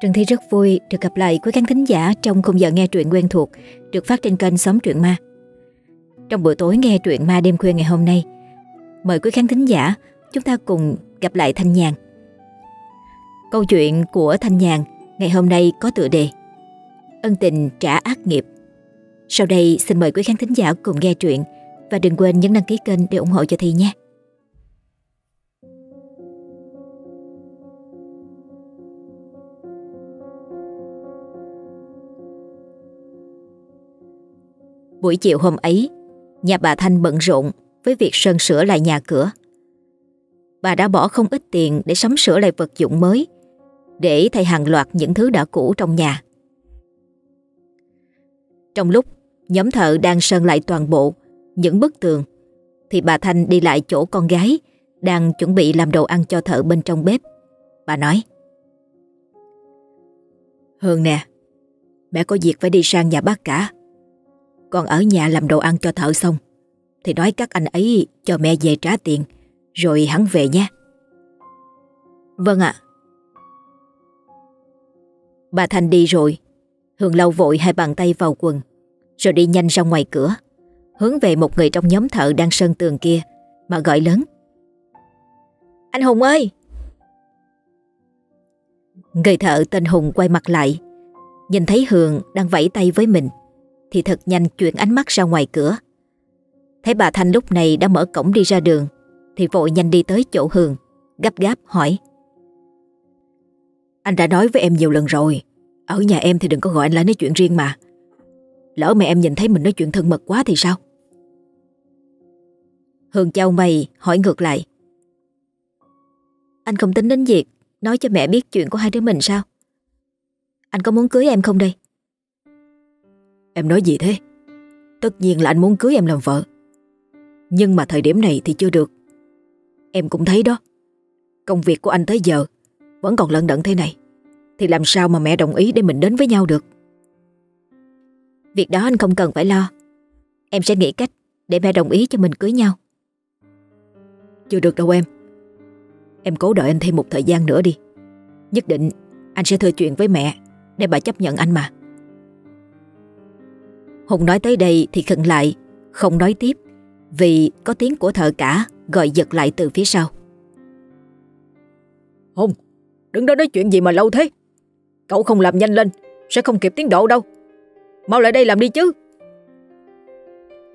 Trần Thi rất vui được gặp lại quý khán thính giả trong khung giờ nghe truyện quen thuộc được phát trên kênh Xóm Truyện Ma. Trong buổi tối nghe truyện ma đêm khuya ngày hôm nay, mời quý khán thính giả chúng ta cùng gặp lại Thanh Nhàn. Câu chuyện của Thanh Nhàn ngày hôm nay có tựa đề Ân tình trả ác nghiệp. Sau đây xin mời quý khán thính giả cùng nghe truyện và đừng quên nhấn đăng ký kênh để ủng hộ cho Thi nhé. Buổi chiều hôm ấy, nhà bà Thanh bận rộn với việc sơn sửa lại nhà cửa. Bà đã bỏ không ít tiền để sắm sửa lại vật dụng mới, để thay hàng loạt những thứ đã cũ trong nhà. Trong lúc nhóm thợ đang sơn lại toàn bộ những bức tường, thì bà Thanh đi lại chỗ con gái đang chuẩn bị làm đồ ăn cho thợ bên trong bếp. Bà nói Hương nè, mẹ có việc phải đi sang nhà bác cả còn ở nhà làm đồ ăn cho thợ xong. Thì nói các anh ấy cho mẹ về trả tiền, Rồi hắn về nhé. Vâng ạ. Bà Thanh đi rồi. Hương lau vội hai bàn tay vào quần, Rồi đi nhanh ra ngoài cửa, Hướng về một người trong nhóm thợ đang sơn tường kia, Mà gọi lớn. Anh Hùng ơi! Người thợ tên Hùng quay mặt lại, Nhìn thấy Hường đang vẫy tay với mình thì thật nhanh chuyển ánh mắt ra ngoài cửa. Thấy bà Thanh lúc này đã mở cổng đi ra đường thì vội nhanh đi tới chỗ Hường, gấp gáp hỏi. Anh đã nói với em nhiều lần rồi, ở nhà em thì đừng có gọi anh lại nói chuyện riêng mà. Lỡ mẹ em nhìn thấy mình nói chuyện thân mật quá thì sao? Hường trao mày hỏi ngược lại. Anh không tính đến việc nói cho mẹ biết chuyện của hai đứa mình sao? Anh có muốn cưới em không đây? Em nói gì thế? Tất nhiên là anh muốn cưới em làm vợ. Nhưng mà thời điểm này thì chưa được. Em cũng thấy đó. Công việc của anh tới giờ vẫn còn lận đận thế này. Thì làm sao mà mẹ đồng ý để mình đến với nhau được? Việc đó anh không cần phải lo. Em sẽ nghĩ cách để mẹ đồng ý cho mình cưới nhau. Chưa được đâu em. Em cố đợi anh thêm một thời gian nữa đi. Nhất định anh sẽ thưa chuyện với mẹ để bà chấp nhận anh mà. Hùng nói tới đây thì khựng lại, không nói tiếp, vì có tiếng của thợ cả gọi giật lại từ phía sau. Hùng, đừng đó nói chuyện gì mà lâu thế. Cậu không làm nhanh lên, sẽ không kịp tiến độ đâu. Mau lại đây làm đi chứ.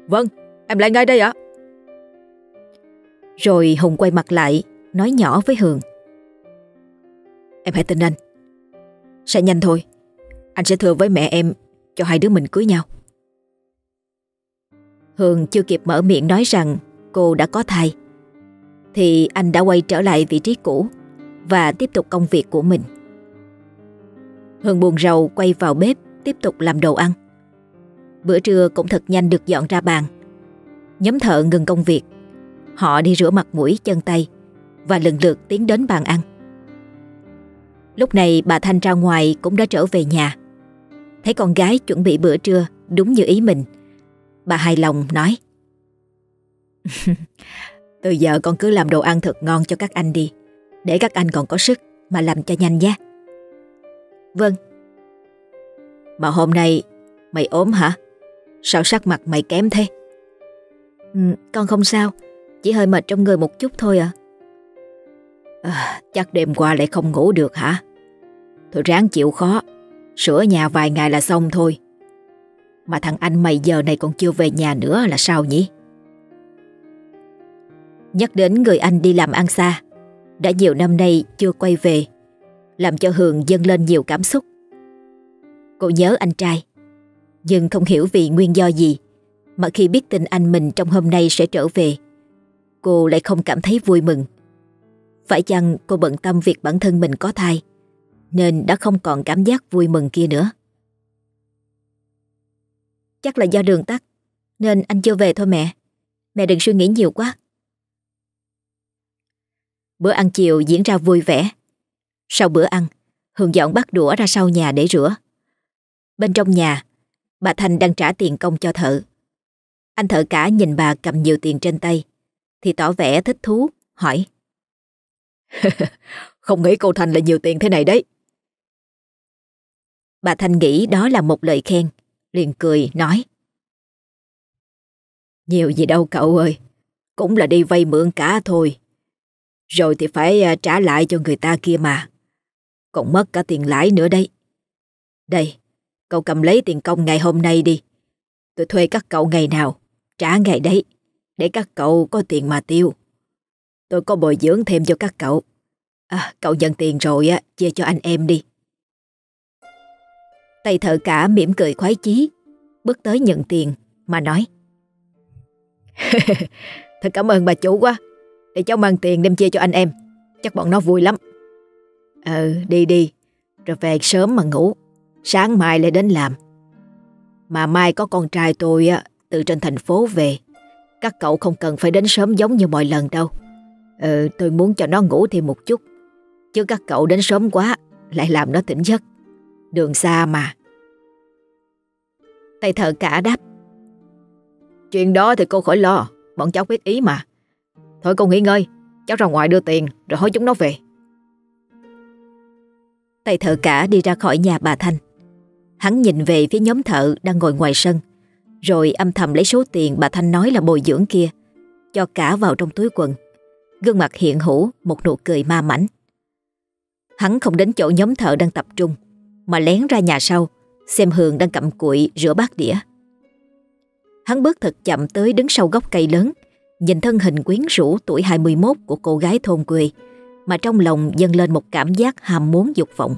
Vâng, em lại ngay đây ạ. Rồi Hùng quay mặt lại, nói nhỏ với Hường. Em hãy tin anh. Sẽ nhanh thôi. Anh sẽ thưa với mẹ em cho hai đứa mình cưới nhau. Hường chưa kịp mở miệng nói rằng cô đã có thai thì anh đã quay trở lại vị trí cũ và tiếp tục công việc của mình. Hường buồn rầu quay vào bếp tiếp tục làm đồ ăn. Bữa trưa cũng thật nhanh được dọn ra bàn. Nhóm thợ ngừng công việc. Họ đi rửa mặt mũi, chân tay và lần lượt tiến đến bàn ăn. Lúc này bà Thanh ra ngoài cũng đã trở về nhà. Thấy con gái chuẩn bị bữa trưa đúng như ý mình Bà hài lòng nói. Từ giờ con cứ làm đồ ăn thật ngon cho các anh đi. Để các anh còn có sức Mà làm cho nhanh nhé. Vâng. Mà hôm nay Mày ốm hả? Sao sắc mặt mày kém thế? Ừ, Con không sao. Chỉ hơi mệt trong người một chút thôi à. à Chắc đêm qua lại không ngủ được hả? Thôi ráng chịu khó. Sửa nhà vài ngày là xong thôi mà thằng anh mày giờ này còn chưa về nhà nữa là sao nhỉ? Nhắc đến người anh đi làm ăn xa, Đã nhiều năm nay chưa quay về, Làm cho Hường dâng lên nhiều cảm xúc. Cô nhớ anh trai, Nhưng không hiểu vì nguyên do gì Mà khi biết tin anh mình trong hôm nay sẽ trở về, Cô lại không cảm thấy vui mừng. Phải chăng cô bận tâm việc bản thân mình có thai, Nên đã không còn cảm giác vui mừng kia nữa? Chắc là do đường tắt. Nên anh chưa về thôi mẹ. Mẹ đừng suy nghĩ nhiều quá. Bữa ăn chiều diễn ra vui vẻ. Sau bữa ăn Hương dọn bắt đũa ra sau nhà để rửa. Bên trong nhà Bà Thanh đang trả tiền công cho thợ. Anh thợ cả nhìn bà cầm nhiều tiền trên tay Thì tỏ vẻ thích thú Hỏi. Không nghĩ cô Thanh là nhiều tiền thế này đấy. Bà Thanh nghĩ đó là một lời khen, liền cười nói. Nhiều gì đâu cậu ơi, cũng là đi vay mượn cả thôi. Rồi thì phải à, trả lại cho người ta kia mà. Còn mất cả tiền lãi nữa đấy. Đây, cậu cầm lấy tiền công ngày hôm nay đi. Tôi thuê các cậu ngày nào, trả ngày đấy, để các cậu có tiền mà tiêu. Tôi có bồi dưỡng thêm cho các cậu. À, cậu nhận tiền rồi á, chia cho anh em đi. Tay thợ cả mỉm cười khoái chí, bước tới nhận tiền mà nói. Thật cảm ơn bà chủ quá, để cháu mang tiền đem chia cho anh em, chắc bọn nó vui lắm. Ừ, đi đi, rồi về sớm mà ngủ, sáng mai lại đến làm. Mà mai có con trai tôi á, từ trên thành phố về, các cậu không cần phải đến sớm giống như mọi lần đâu. Ừ, tôi muốn cho nó ngủ thêm một chút. Chứ các cậu đến sớm quá, lại làm nó tỉnh giấc. Đường xa mà. Thầy thợ cả đáp. Chuyện đó thì cô khỏi lo, bọn cháu biết ý mà. Thôi cô nghỉ ngơi, cháu ra ngoài đưa tiền rồi hối chúng nó về. Thầy thợ cả đi ra khỏi nhà bà Thanh. Hắn nhìn về phía nhóm thợ đang ngồi ngoài sân, rồi âm thầm lấy số tiền bà Thanh nói là bồi dưỡng kia, cho cả vào trong túi quần. Gương mặt hiện hữu một nụ cười ma mảnh. Hắn không đến chỗ nhóm thợ đang tập trung, mà lén ra nhà sau, xem Hường đang cầm cuội rửa bát đĩa. Hắn bước thật chậm tới đứng sau gốc cây lớn, nhìn thân hình quyến rũ tuổi 21 của cô gái thôn quê, mà trong lòng dâng lên một cảm giác ham muốn dục vọng.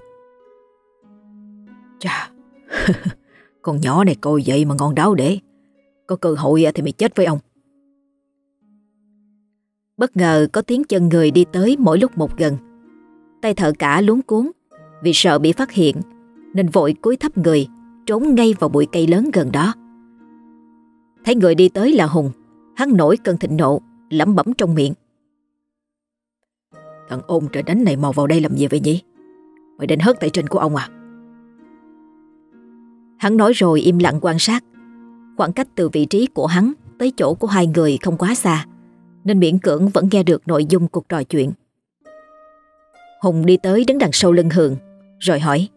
Chà, con nhỏ này coi vậy mà ngon đáo để. Có cơ hội thì mày chết với ông. Bất ngờ có tiếng chân người đi tới mỗi lúc một gần. Tay thợ cả luống cuốn vì sợ bị phát hiện nên vội cúi thấp người trốn ngay vào bụi cây lớn gần đó. Thấy người đi tới là Hùng, hắn nổi cơn thịnh nộ, lẩm bẩm trong miệng. Thằng ôn trời đánh này mò vào đây làm gì vậy nhỉ? Mày định hớt tay trên của ông à? Hắn nói rồi im lặng quan sát. Khoảng cách từ vị trí của hắn tới chỗ của hai người không quá xa, nên miễn cưỡng vẫn nghe được nội dung cuộc trò chuyện. Hùng đi tới đứng đằng sau lưng Hường, rồi hỏi.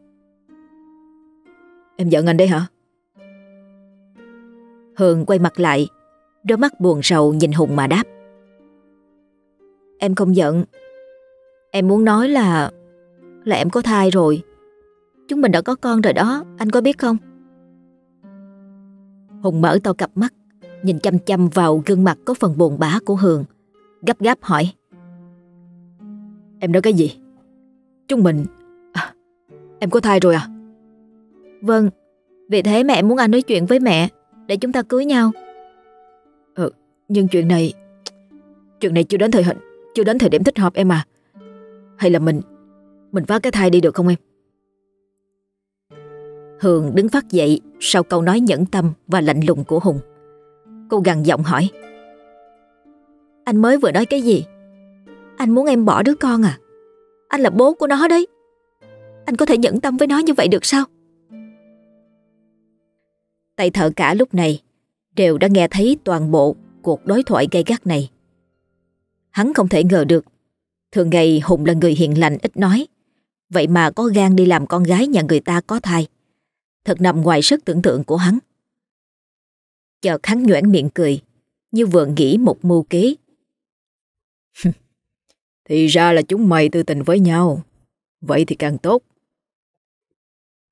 Em giận anh đấy hả? Hường quay mặt lại, đôi mắt buồn rầu nhìn Hùng mà đáp. Em không giận. Em muốn nói là là em có thai rồi. Chúng mình đã có con rồi đó, anh có biết không? Hùng mở to cặp mắt, nhìn chăm chăm vào gương mặt có phần buồn bã của Hường, gấp gáp hỏi. Em nói cái gì? Chúng mình... À, em có thai rồi à? Vâng, vì thế mẹ muốn anh nói chuyện với mẹ để chúng ta cưới nhau. Ừ, nhưng chuyện này... Chuyện này chưa đến thời hình, chưa đến thời điểm thích hợp em à. Hay là mình... Mình phá cái thai đi được không em? Hường đứng phát dậy sau câu nói nhẫn tâm và lạnh lùng của Hùng. Cô gằn giọng hỏi. Anh mới vừa nói cái gì? Anh muốn em bỏ đứa con à? Anh là bố của nó đấy. Anh có thể nhẫn tâm với nó như vậy được sao? Tay thợ cả lúc này đều đã nghe thấy toàn bộ cuộc đối thoại gay gắt này. Hắn không thể ngờ được, Thường ngày Hùng là người hiền lành ít nói. Vậy mà có gan đi làm con gái nhà người ta có thai, Thật nằm ngoài sức tưởng tượng của hắn. Chợt hắn nhoảng miệng cười, Như vừa nghĩ một mưu kế. Thì ra là chúng mày tư tình với nhau, Vậy thì càng tốt.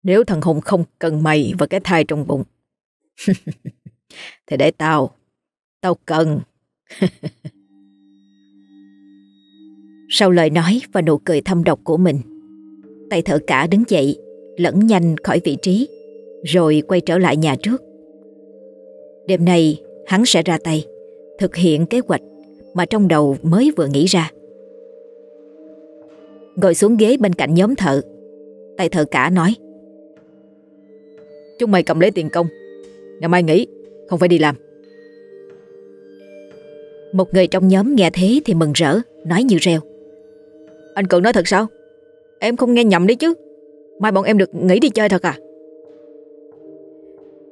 Nếu thằng Hùng không cần mày và cái thai trong bụng Thì để tao Tao cần. Sau lời nói và nụ cười thâm độc của mình, Tay thợ cả đứng dậy, Lẫn nhanh khỏi vị trí, Rồi quay trở lại nhà trước. Đêm nay, hắn sẽ ra tay, Thực hiện kế hoạch Mà trong đầu mới vừa nghĩ ra. Ngồi xuống ghế bên cạnh nhóm thợ, Tay thợ cả nói, Chúng mày cầm lấy tiền công Ngày mai nghỉ Không phải đi làm. Một người trong nhóm nghe thế thì mừng rỡ, Nói như reo. Anh Cường nói thật sao? Em không nghe nhầm đấy chứ. Mai bọn em được nghỉ đi chơi thật à?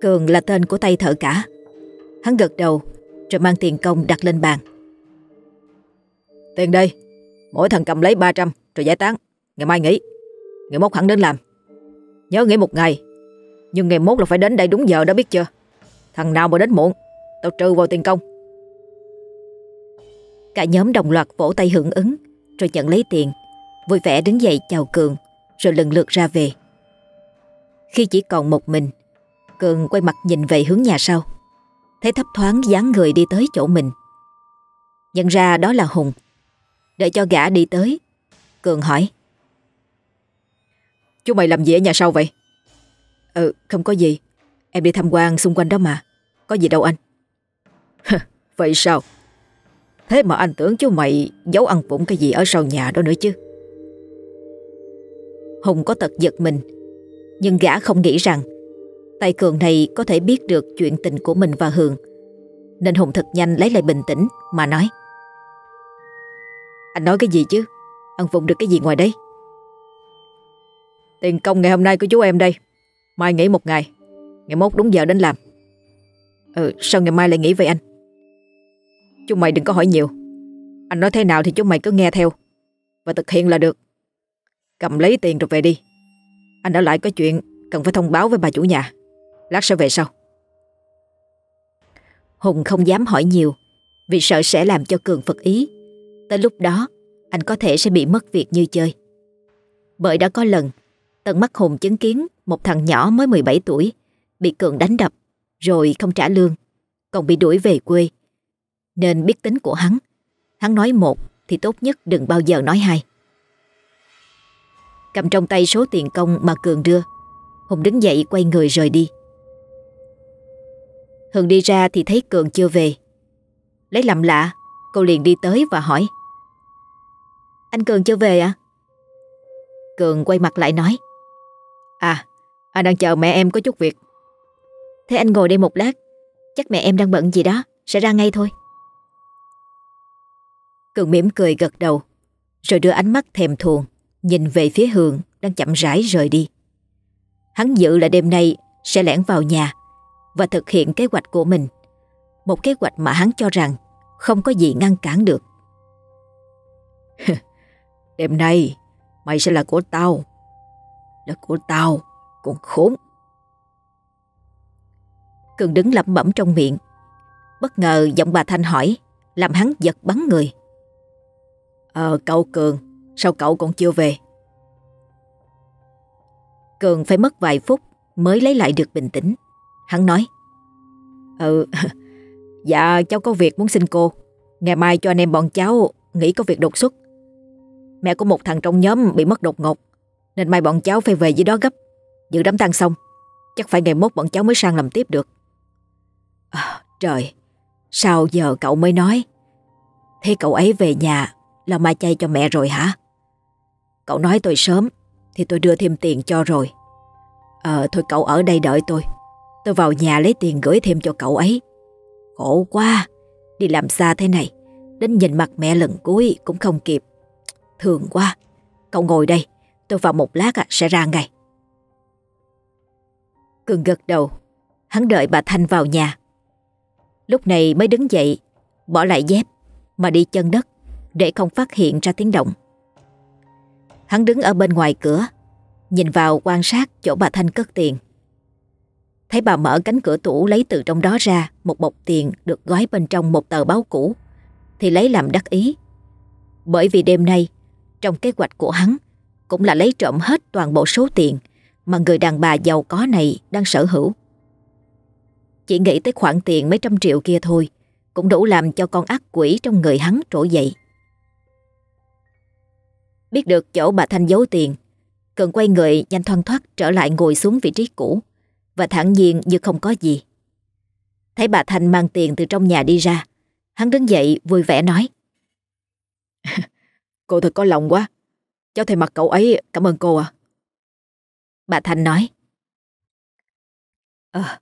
Cường là tên của tay thợ cả. Hắn gật đầu, Rồi mang tiền công đặt lên bàn. Tiền đây. Mỗi thằng cầm lấy 300 rồi giải tán. Ngày mai nghỉ. Ngày mốt hẳn đến làm. Nhớ nghỉ một ngày. Nhưng ngày mốt là phải đến đây đúng giờ đó biết chưa? Thằng nào mà đến muộn, Tao trừ vào tiền công. Cả nhóm đồng loạt vỗ tay hưởng ứng, Rồi nhận lấy tiền, Vui vẻ đứng dậy chào Cường, Rồi lần lượt ra về. Khi chỉ còn một mình, Cường quay mặt nhìn về hướng nhà sau, Thấy thấp thoáng dáng người đi tới chỗ mình. Nhận ra đó là Hùng. Đợi cho gã đi tới, Cường hỏi. Chú mày làm gì ở nhà sau vậy? Ừ không có gì. Em đi tham quan xung quanh đó mà. Có gì đâu anh. Vậy sao? Thế mà anh tưởng chú mày giấu ăn vụng cái gì ở sau nhà đó nữa chứ. Hùng có tật giật mình, Nhưng gã không nghĩ rằng Tay Cường này có thể biết được chuyện tình của mình và Hường. Nên Hùng thật nhanh lấy lại bình tĩnh mà nói. Anh nói cái gì chứ? Ăn vụng được cái gì ngoài đấy? Tiền công ngày hôm nay của chú em đây. Mai nghỉ một ngày. Ngày mốt đúng giờ đến làm. Ừ sao ngày mai lại nghỉ vậy anh? Chú mày đừng có hỏi nhiều. Anh nói thế nào thì chú mày cứ nghe theo. Và thực hiện là được. Cầm lấy tiền rồi về đi. Anh ở lại có chuyện Cần phải thông báo với bà chủ nhà. Lát sẽ về sau. Hùng không dám hỏi nhiều, Vì sợ sẽ làm cho Cường phật ý. Tới lúc đó, Anh có thể sẽ bị mất việc như chơi. Bởi đã có lần, Tận mắt Hùng chứng kiến Một thằng nhỏ mới 17 tuổi Bị Cường đánh đập, Rồi không trả lương, Còn bị đuổi về quê. Nên biết tính của hắn. Hắn nói một thì tốt nhất đừng bao giờ nói hai. Cầm trong tay số tiền công mà Cường đưa. Hùng đứng dậy quay người rời đi. Hường đi ra thì thấy Cường chưa về. Lấy làm lạ, Cô liền đi tới và hỏi. Anh Cường chưa về à? Cường quay mặt lại nói. À Anh đang chờ mẹ em có chút việc. Thế anh ngồi đây một lát Chắc mẹ em đang bận gì đó Sẽ ra ngay thôi Cường mỉm cười gật đầu Rồi đưa ánh mắt thèm thuồng Nhìn về phía Hường Đang chậm rãi rời đi Hắn dự là đêm nay sẽ lẻn vào nhà và thực hiện kế hoạch của mình. Một kế hoạch mà hắn cho rằng không có gì ngăn cản được. đêm nay mày sẽ là của tao. Là của tao, còn khốn. Cường đứng lẩm bẩm trong miệng. Bất ngờ giọng bà Thanh hỏi, làm hắn giật bắn người. Ờ, cậu Cường, sao cậu còn chưa về? Cường phải mất vài phút mới lấy lại được bình tĩnh. Hắn nói Ừ, dạ cháu có việc muốn xin cô. Ngày mai cho anh em bọn cháu nghỉ có việc đột xuất. Mẹ của một thằng trong nhóm bị mất đột ngột nên mai bọn cháu phải về dưới đó gấp. Dự đám tang xong chắc phải ngày mốt bọn cháu mới sang làm tiếp được. À, trời, sao giờ cậu mới nói? Thế cậu ấy về nhà là mai chay cho mẹ rồi hả? Cậu nói tôi sớm thì tôi đưa thêm tiền cho rồi. Ờ thôi cậu ở đây đợi tôi. Tôi vào nhà lấy tiền gửi thêm cho cậu ấy. Khổ quá, đi làm xa thế này, đến nhìn mặt mẹ lần cuối cũng không kịp. Thường quá, cậu ngồi đây, tôi vào một lát sẽ ra ngay. Cường gật đầu, hắn đợi bà Thanh vào nhà. Lúc này mới đứng dậy, bỏ lại dép mà đi chân đất để không phát hiện ra tiếng động. Hắn đứng ở bên ngoài cửa, nhìn vào quan sát chỗ bà Thanh cất tiền. Thấy bà mở cánh cửa tủ lấy từ trong đó ra một bọc tiền được gói bên trong một tờ báo cũ, thì lấy làm đắc ý. Bởi vì đêm nay, trong kế hoạch của hắn, cũng là lấy trộm hết toàn bộ số tiền mà người đàn bà giàu có này đang sở hữu. Chỉ nghĩ tới khoản tiền mấy trăm triệu kia thôi, cũng đủ làm cho con ác quỷ trong người hắn trỗi dậy. Biết được chỗ bà Thanh giấu tiền, Cường quay người nhanh thoăn thoát trở lại ngồi xuống vị trí cũ và thản nhiên như không có gì. Thấy bà Thanh mang tiền từ trong nhà đi ra, hắn đứng dậy vui vẻ nói. cô thật có lòng quá, cháu thay mặt cậu ấy cảm ơn cô à. Bà Thanh nói. À,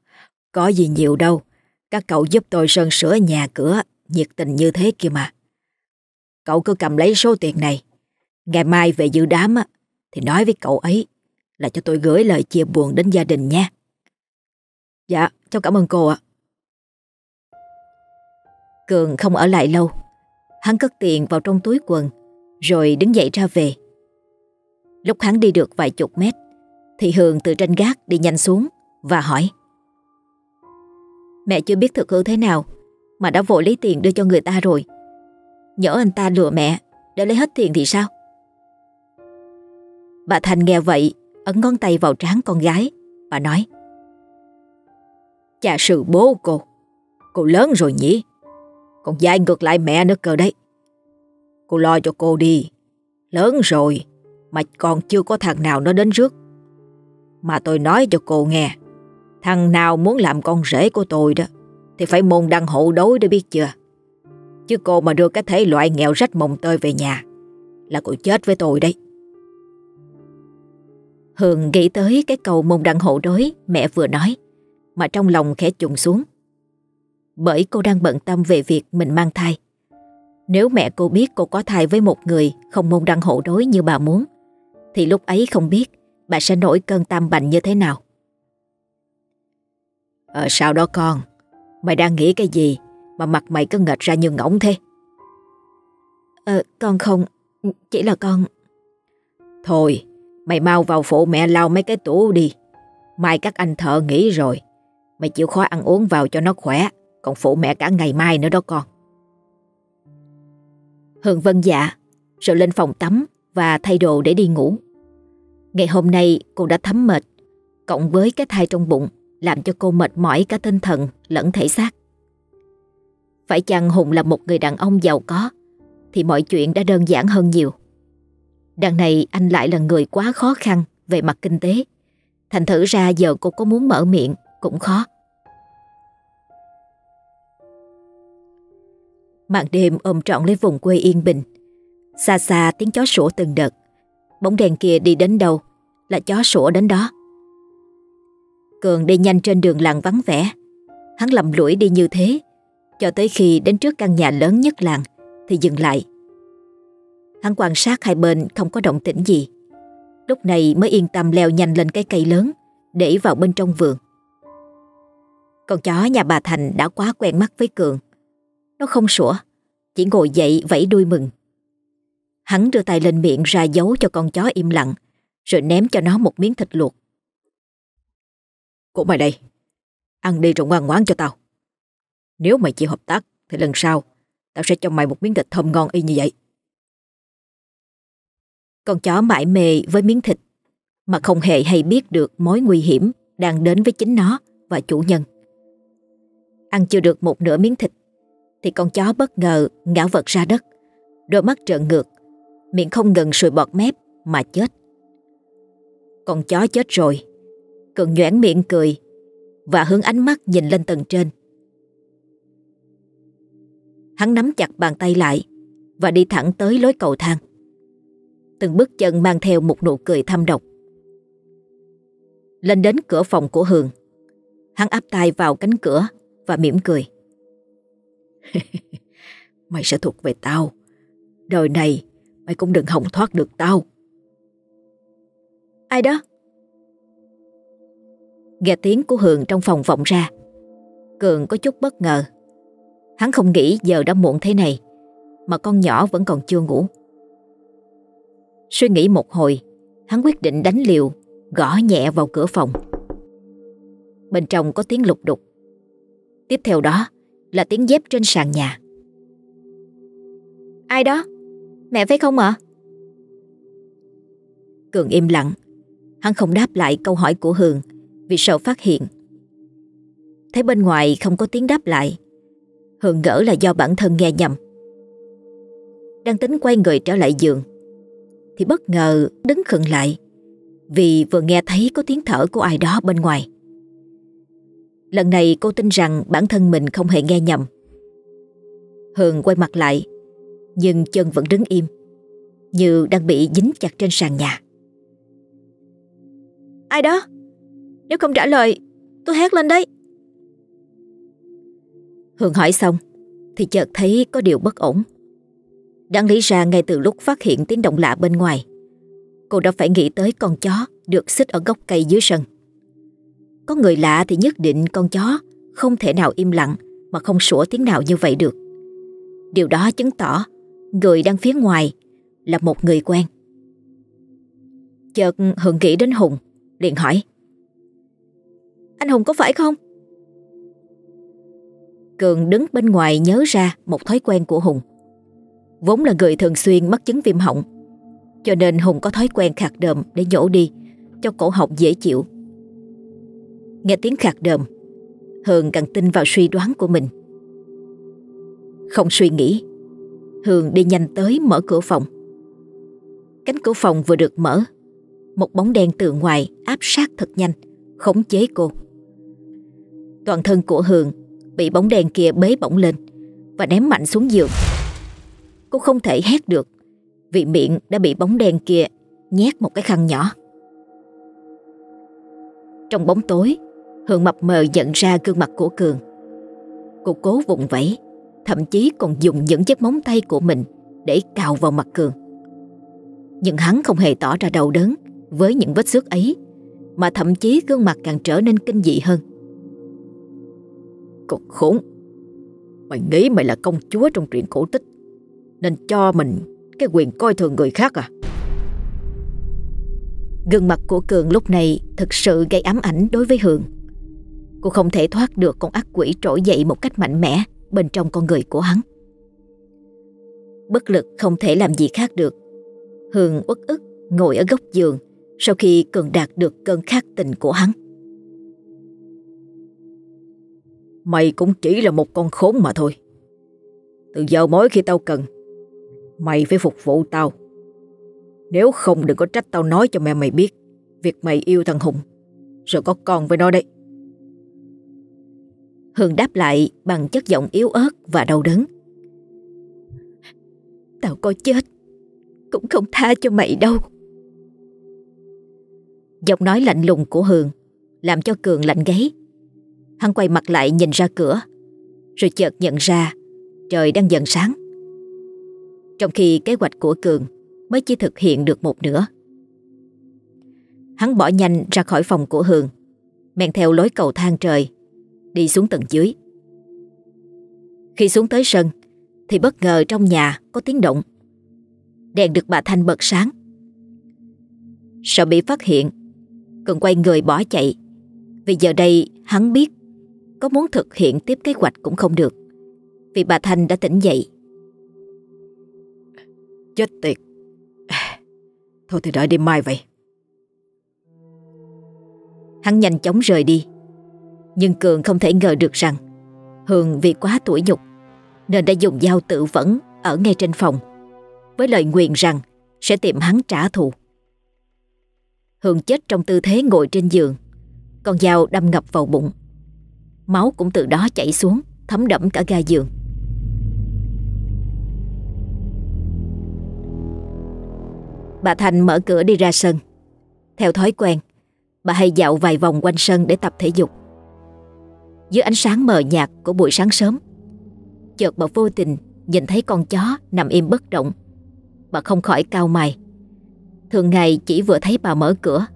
có gì nhiều đâu, các cậu giúp tôi sơn sửa nhà cửa nhiệt tình như thế kia mà. Cậu cứ cầm lấy số tiền này, ngày mai về dự đám á, thì nói với cậu ấy là cho tôi gửi lời chia buồn đến gia đình nha. Dạ, cháu cảm ơn cô ạ. Cường không ở lại lâu. Hắn cất tiền vào trong túi quần rồi đứng dậy ra về. Lúc hắn đi được vài chục mét Thì Hường từ trên gác đi nhanh xuống và hỏi. Mẹ chưa biết thực hư thế nào, mà đã vội lấy tiền đưa cho người ta rồi. Nhỡ anh ta lừa mẹ, để lấy hết tiền thì sao? Bà Thành nghe vậy, ấn ngón tay vào trán con gái và nói, Cha sự bố cô Cô lớn rồi nhỉ Còn dai ngược lại mẹ nữa cơ đấy Cô lo cho cô đi, Lớn rồi, Mà còn chưa có thằng nào nó đến trước Mà tôi nói cho cô nghe Thằng nào muốn làm con rể của tôi đó, Thì phải môn đăng hộ đối để biết chưa? Chứ cô mà đưa cái thể loại nghèo rách mồng tơi về nhà, Là cô chết với tôi đấy. Hường nghĩ tới cái câu môn đăng hộ đối, mẹ vừa nói, Mà trong lòng khẽ trùng xuống. Bởi cô đang bận tâm về việc mình mang thai. Nếu mẹ cô biết cô có thai với một người không môn đăng hộ đối như bà muốn, Thì lúc ấy không biết bà sẽ nổi cơn tam bành như thế nào. Ờ sao đó con? Mày đang nghĩ cái gì Mà mặt mày cứ nghệch ra như ngỗng thế? Ờ con không Chỉ là con. Thôi Mày mau vào phụ mẹ lau mấy cái tủ đi. Mai các anh thợ nghỉ rồi. Mày chịu khó ăn uống vào cho nó khỏe. Còn phụ mẹ cả ngày mai nữa đó con. Hương vân dạ Rồi lên phòng tắm Và thay đồ để đi ngủ. Ngày hôm nay cô đã thấm mệt Cộng với cái thai trong bụng làm cho cô mệt mỏi cả tinh thần, lẫn thể xác Phải chăng Hùng là một người đàn ông giàu có, Thì mọi chuyện đã đơn giản hơn nhiều Đằng này anh lại là người quá khó khăn về mặt kinh tế. Thành thử ra giờ cô có muốn mở miệng cũng khó. Màn đêm ôm trọn lấy vùng quê yên bình. Xa xa tiếng chó sủa từng đợt. Bóng đèn kia đi đến đâu là chó sủa đến đó. Cường đi nhanh trên đường làng vắng vẻ. Hắn lầm lũi đi như thế cho tới khi đến trước căn nhà lớn nhất làng thì dừng lại Hắn quan sát hai bên không có động tĩnh gì. Lúc này mới yên tâm leo nhanh lên cái cây lớn để vào bên trong vườn. Con chó nhà bà Thành đã quá quen mắt với Cường. Nó không sủa, chỉ ngồi dậy vẫy đuôi mừng. Hắn đưa tay lên miệng ra dấu cho con chó im lặng, rồi ném cho nó một miếng thịt luộc. Của mày đây, ăn đi rồi ngoan ngoãn cho tao. Nếu mày chịu hợp tác, thì lần sau tao sẽ cho mày một miếng thịt thơm ngon y như vậy. Con chó mãi mê với miếng thịt mà không hề hay biết được mối nguy hiểm đang đến với chính nó và chủ nhân. Ăn chưa được một nửa miếng thịt thì con chó bất ngờ ngã vật ra đất, đôi mắt trợn ngược, miệng không ngừng sùi bọt mép mà chết. Con chó chết rồi, Cường nhoảng miệng cười và hướng ánh mắt nhìn lên tầng trên. Hắn nắm chặt bàn tay lại và đi thẳng tới lối cầu thang từng bước chân mang theo một nụ cười thâm độc. Lên đến cửa phòng của Hường, hắn áp tay vào cánh cửa và mỉm cười. mày sẽ thuộc về tao. Đời này mày cũng đừng hỏng thoát được tao. Ai đó? Nghe tiếng của Hường trong phòng vọng ra. Cường có chút bất ngờ. Hắn không nghĩ giờ đã muộn thế này mà con nhỏ vẫn còn chưa ngủ. Suy nghĩ một hồi, hắn quyết định đánh liều, gõ nhẹ vào cửa phòng. Bên trong có tiếng lục đục. Tiếp theo đó là tiếng dép trên sàn nhà. Ai đó? Mẹ phải không ạ? Cường im lặng. Hắn không đáp lại câu hỏi của Hường vì sợ phát hiện. Thấy bên ngoài không có tiếng đáp lại. Hường ngỡ là do bản thân nghe nhầm. Đang tính quay người trở lại giường, thì bất ngờ đứng khựng lại vì vừa nghe thấy có tiếng thở của ai đó bên ngoài. Lần này cô tin rằng bản thân mình không hề nghe nhầm. Hường quay mặt lại, nhưng chân vẫn đứng im, như đang bị dính chặt trên sàn nhà. Ai đó? Nếu không trả lời, tôi hét lên đấy. Hương hỏi xong, thì chợt thấy có điều bất ổn. Đáng lý ra ngay từ lúc phát hiện tiếng động lạ bên ngoài, Cô đã phải nghĩ tới con chó Được xích ở gốc cây dưới sân Có người lạ thì nhất định con chó Không thể nào im lặng Mà không sủa tiếng nào như vậy được Điều đó chứng tỏ Người đang phía ngoài Là một người quen Chợt Hường nghĩ đến Hùng, liền hỏi anh Hùng có phải không? Cường đứng bên ngoài nhớ ra một thói quen của Hùng. Vốn là người thường xuyên mắc chứng viêm họng, Cho nên Hùng có thói quen khạc đờm để nhổ đi, Cho cổ họng dễ chịu. Nghe tiếng khạc đờm, Hường càng tin vào suy đoán của mình. Không suy nghĩ, Hường đi nhanh tới mở cửa phòng. Cánh cửa phòng vừa được mở, Một bóng đen từ ngoài áp sát thật nhanh, Khống chế cô. Toàn thân của Hường Bị bóng đèn kia bế bổng lên Và ném mạnh xuống giường. Cô không thể hét được Vì miệng đã bị bóng đèn kia Nhét một cái khăn nhỏ. Trong bóng tối, Hường mập mờ nhận ra gương mặt của Cường. Cô cố vùng vẫy, Thậm chí còn dùng những chiếc móng tay của mình Để cào vào mặt Cường. Nhưng hắn không hề tỏ ra đau đớn Với những vết xước ấy, Mà thậm chí gương mặt càng trở nên kinh dị hơn. Cục khốn Mày nghĩ mày là công chúa trong truyện cổ tích, Nên cho mình cái quyền coi thường người khác à Gương mặt của Cường lúc này thực sự gây ám ảnh đối với Hường. Cô không thể thoát được con ác quỷ trỗi dậy một cách mạnh mẽ bên trong con người của hắn. Bất lực không thể làm gì khác được. Hường uất ức ngồi ở góc giường sau khi Cường đạt được cơn khát tình của hắn. Mày cũng chỉ là một con khốn mà thôi. Từ giờ mỗi khi tao cần, mày phải phục vụ tao. Nếu không đừng có trách tao nói cho mẹ mày biết việc mày yêu thằng Hùng, rồi có con với nó đấy. Hương đáp lại bằng chất giọng yếu ớt và đau đớn. Tao có chết, cũng không tha cho mày đâu. Giọng nói lạnh lùng của Hương làm cho Cường lạnh gáy. Hắn quay mặt lại nhìn ra cửa, rồi chợt nhận ra trời đang dần sáng. Trong khi kế hoạch của Cường mới chỉ thực hiện được một nửa. Hắn bỏ nhanh ra khỏi phòng của hường, men theo lối cầu thang trời đi xuống tầng dưới. Khi xuống tới sân thì bất ngờ trong nhà có tiếng động. Đèn được bà Thanh bật sáng. Sợ bị phát hiện, cần quay người bỏ chạy. Vì giờ đây hắn biết có muốn thực hiện tiếp kế hoạch cũng không được. Vì bà Thanh đã tỉnh dậy. Chết tiệt. Thôi thì đợi đêm mai vậy. Hắn nhanh chóng rời đi. Nhưng Cường không thể ngờ được rằng Hường vì quá tuổi nhục Nên đã dùng dao tự vẫn ở ngay trên phòng Với lời nguyện rằng Sẽ tìm hắn trả thù Hường chết trong tư thế ngồi trên giường Con dao đâm ngập vào bụng Máu cũng từ đó chảy xuống, Thấm đẫm cả ga giường. Bà Thành mở cửa đi ra sân. Theo thói quen, Bà hay dạo vài vòng quanh sân để tập thể dục. Dưới ánh sáng mờ nhạt của buổi sáng sớm, Chợt bà vô tình nhìn thấy con chó nằm im bất động. Bà không khỏi cao mày. Thường ngày chỉ vừa thấy bà mở cửa